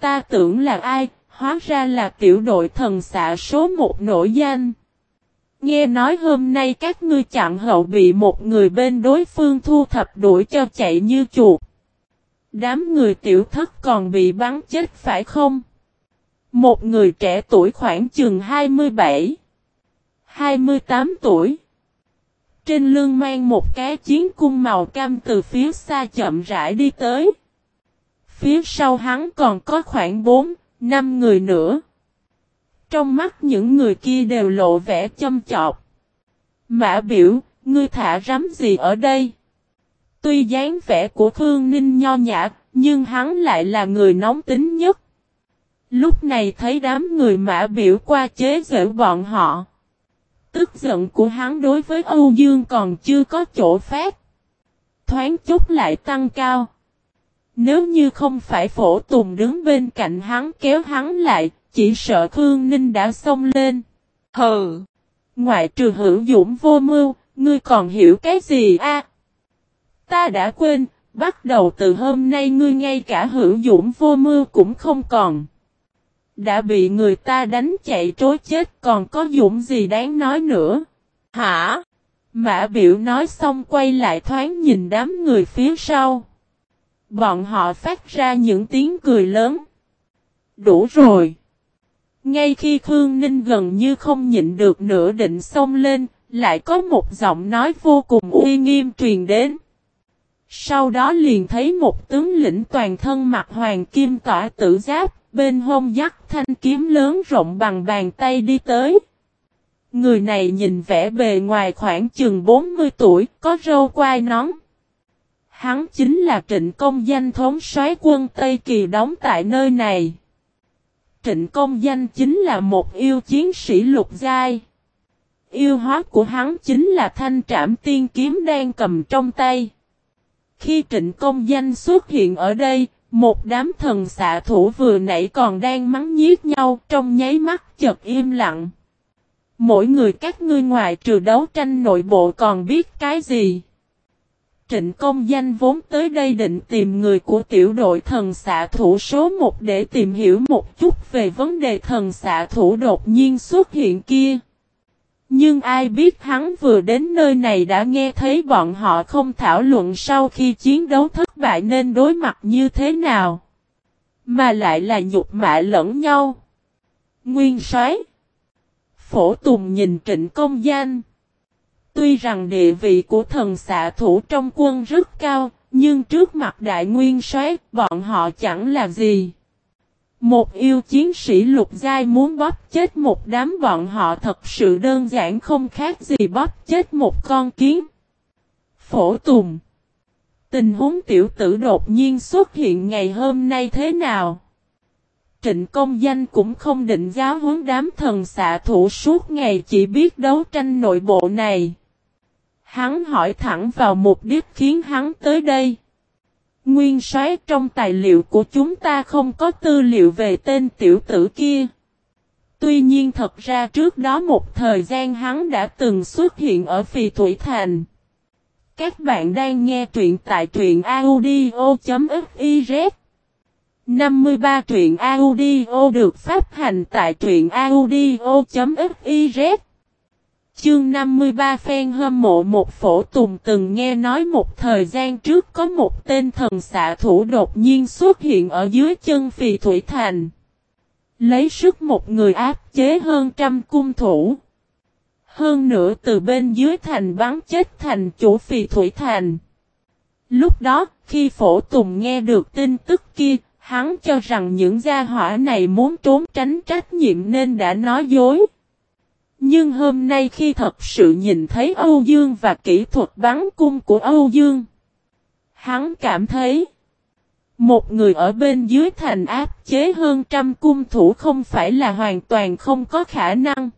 Ta tưởng là ai, hóa ra là tiểu đội thần xạ số một nổi danh. Nghe nói hôm nay các ngươi chặn hậu bị một người bên đối phương thu thập đuổi cho chạy như chuột. Đám người tiểu thất còn bị bắn chết phải không? Một người trẻ tuổi khoảng chừng 27, 28 tuổi. Trên lưng mang một cái chiến cung màu cam từ phía xa chậm rãi đi tới. Phía sau hắn còn có khoảng 4, 5 người nữa. Trong mắt những người kia đều lộ vẻ châm chọc. Mã biểu, ngươi thả rắm gì ở đây? Tuy dáng vẻ của Khương Ninh nho nhã, nhưng hắn lại là người nóng tính nhất. Lúc này thấy đám người mã biểu qua chế giễu bọn họ. Tức giận của hắn đối với Âu Dương còn chưa có chỗ phát. Thoáng chút lại tăng cao. Nếu như không phải phổ tùng đứng bên cạnh hắn kéo hắn lại, chỉ sợ Khương Ninh đã xông lên. Hừ! Ngoại trừ hữu dũng vô mưu, ngươi còn hiểu cái gì a? Ta đã quên, bắt đầu từ hôm nay ngươi ngay cả hữu dũng vô mưu cũng không còn. Đã bị người ta đánh chạy trối chết còn có dũng gì đáng nói nữa. Hả? Mã biểu nói xong quay lại thoáng nhìn đám người phía sau. Bọn họ phát ra những tiếng cười lớn. Đủ rồi. Ngay khi Khương Ninh gần như không nhịn được nữa định xông lên, lại có một giọng nói vô cùng uy nghiêm truyền đến. Sau đó liền thấy một tướng lĩnh toàn thân mặc hoàng kim tỏa tử giáp, bên hông dắt thanh kiếm lớn rộng bằng bàn tay đi tới. Người này nhìn vẻ bề ngoài khoảng chừng 40 tuổi, có râu quai nón. Hắn chính là trịnh công danh thống soái quân Tây Kỳ đóng tại nơi này. Trịnh công danh chính là một yêu chiến sĩ lục giai. Yêu hóa của hắn chính là thanh trảm tiên kiếm đang cầm trong tay. Khi trịnh công danh xuất hiện ở đây, một đám thần xạ thủ vừa nãy còn đang mắng nhiếc nhau trong nháy mắt chợt im lặng. Mỗi người các ngươi ngoài trừ đấu tranh nội bộ còn biết cái gì? Trịnh công danh vốn tới đây định tìm người của tiểu đội thần xạ thủ số 1 để tìm hiểu một chút về vấn đề thần xạ thủ đột nhiên xuất hiện kia. Nhưng ai biết hắn vừa đến nơi này đã nghe thấy bọn họ không thảo luận sau khi chiến đấu thất bại nên đối mặt như thế nào. Mà lại là nhục mạ lẫn nhau. Nguyên soái Phổ Tùng nhìn trịnh công danh. Tuy rằng địa vị của thần xạ thủ trong quân rất cao, nhưng trước mặt đại nguyên soái bọn họ chẳng là gì. Một yêu chiến sĩ lục giai muốn bóp chết một đám bọn họ thật sự đơn giản không khác gì bóp chết một con kiến. Phổ Tùng Tình huống tiểu tử đột nhiên xuất hiện ngày hôm nay thế nào? Trịnh công danh cũng không định giáo huấn đám thần xạ thủ suốt ngày chỉ biết đấu tranh nội bộ này. Hắn hỏi thẳng vào mục đích khiến hắn tới đây. Nguyên soái trong tài liệu của chúng ta không có tư liệu về tên tiểu tử kia. Tuy nhiên thật ra trước đó một thời gian hắn đã từng xuất hiện ở Phì Thủy Thành. Các bạn đang nghe truyện tại truyện audio.fiz 53 truyện audio được phát hành tại truyện audio.fiz Chương 53 phen hâm mộ một phổ tùng từng nghe nói một thời gian trước có một tên thần xạ thủ đột nhiên xuất hiện ở dưới chân phì thủy thành. Lấy sức một người áp chế hơn trăm cung thủ. Hơn nữa từ bên dưới thành bắn chết thành chủ phì thủy thành. Lúc đó, khi phổ tùng nghe được tin tức kia, hắn cho rằng những gia hỏa này muốn trốn tránh trách nhiệm nên đã nói dối. Nhưng hôm nay khi thật sự nhìn thấy Âu Dương và kỹ thuật bắn cung của Âu Dương, hắn cảm thấy một người ở bên dưới thành áp chế hơn trăm cung thủ không phải là hoàn toàn không có khả năng.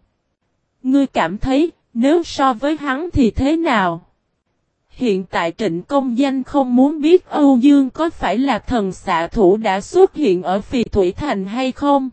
Ngươi cảm thấy nếu so với hắn thì thế nào? Hiện tại trịnh công danh không muốn biết Âu Dương có phải là thần xạ thủ đã xuất hiện ở phì thủy thành hay không?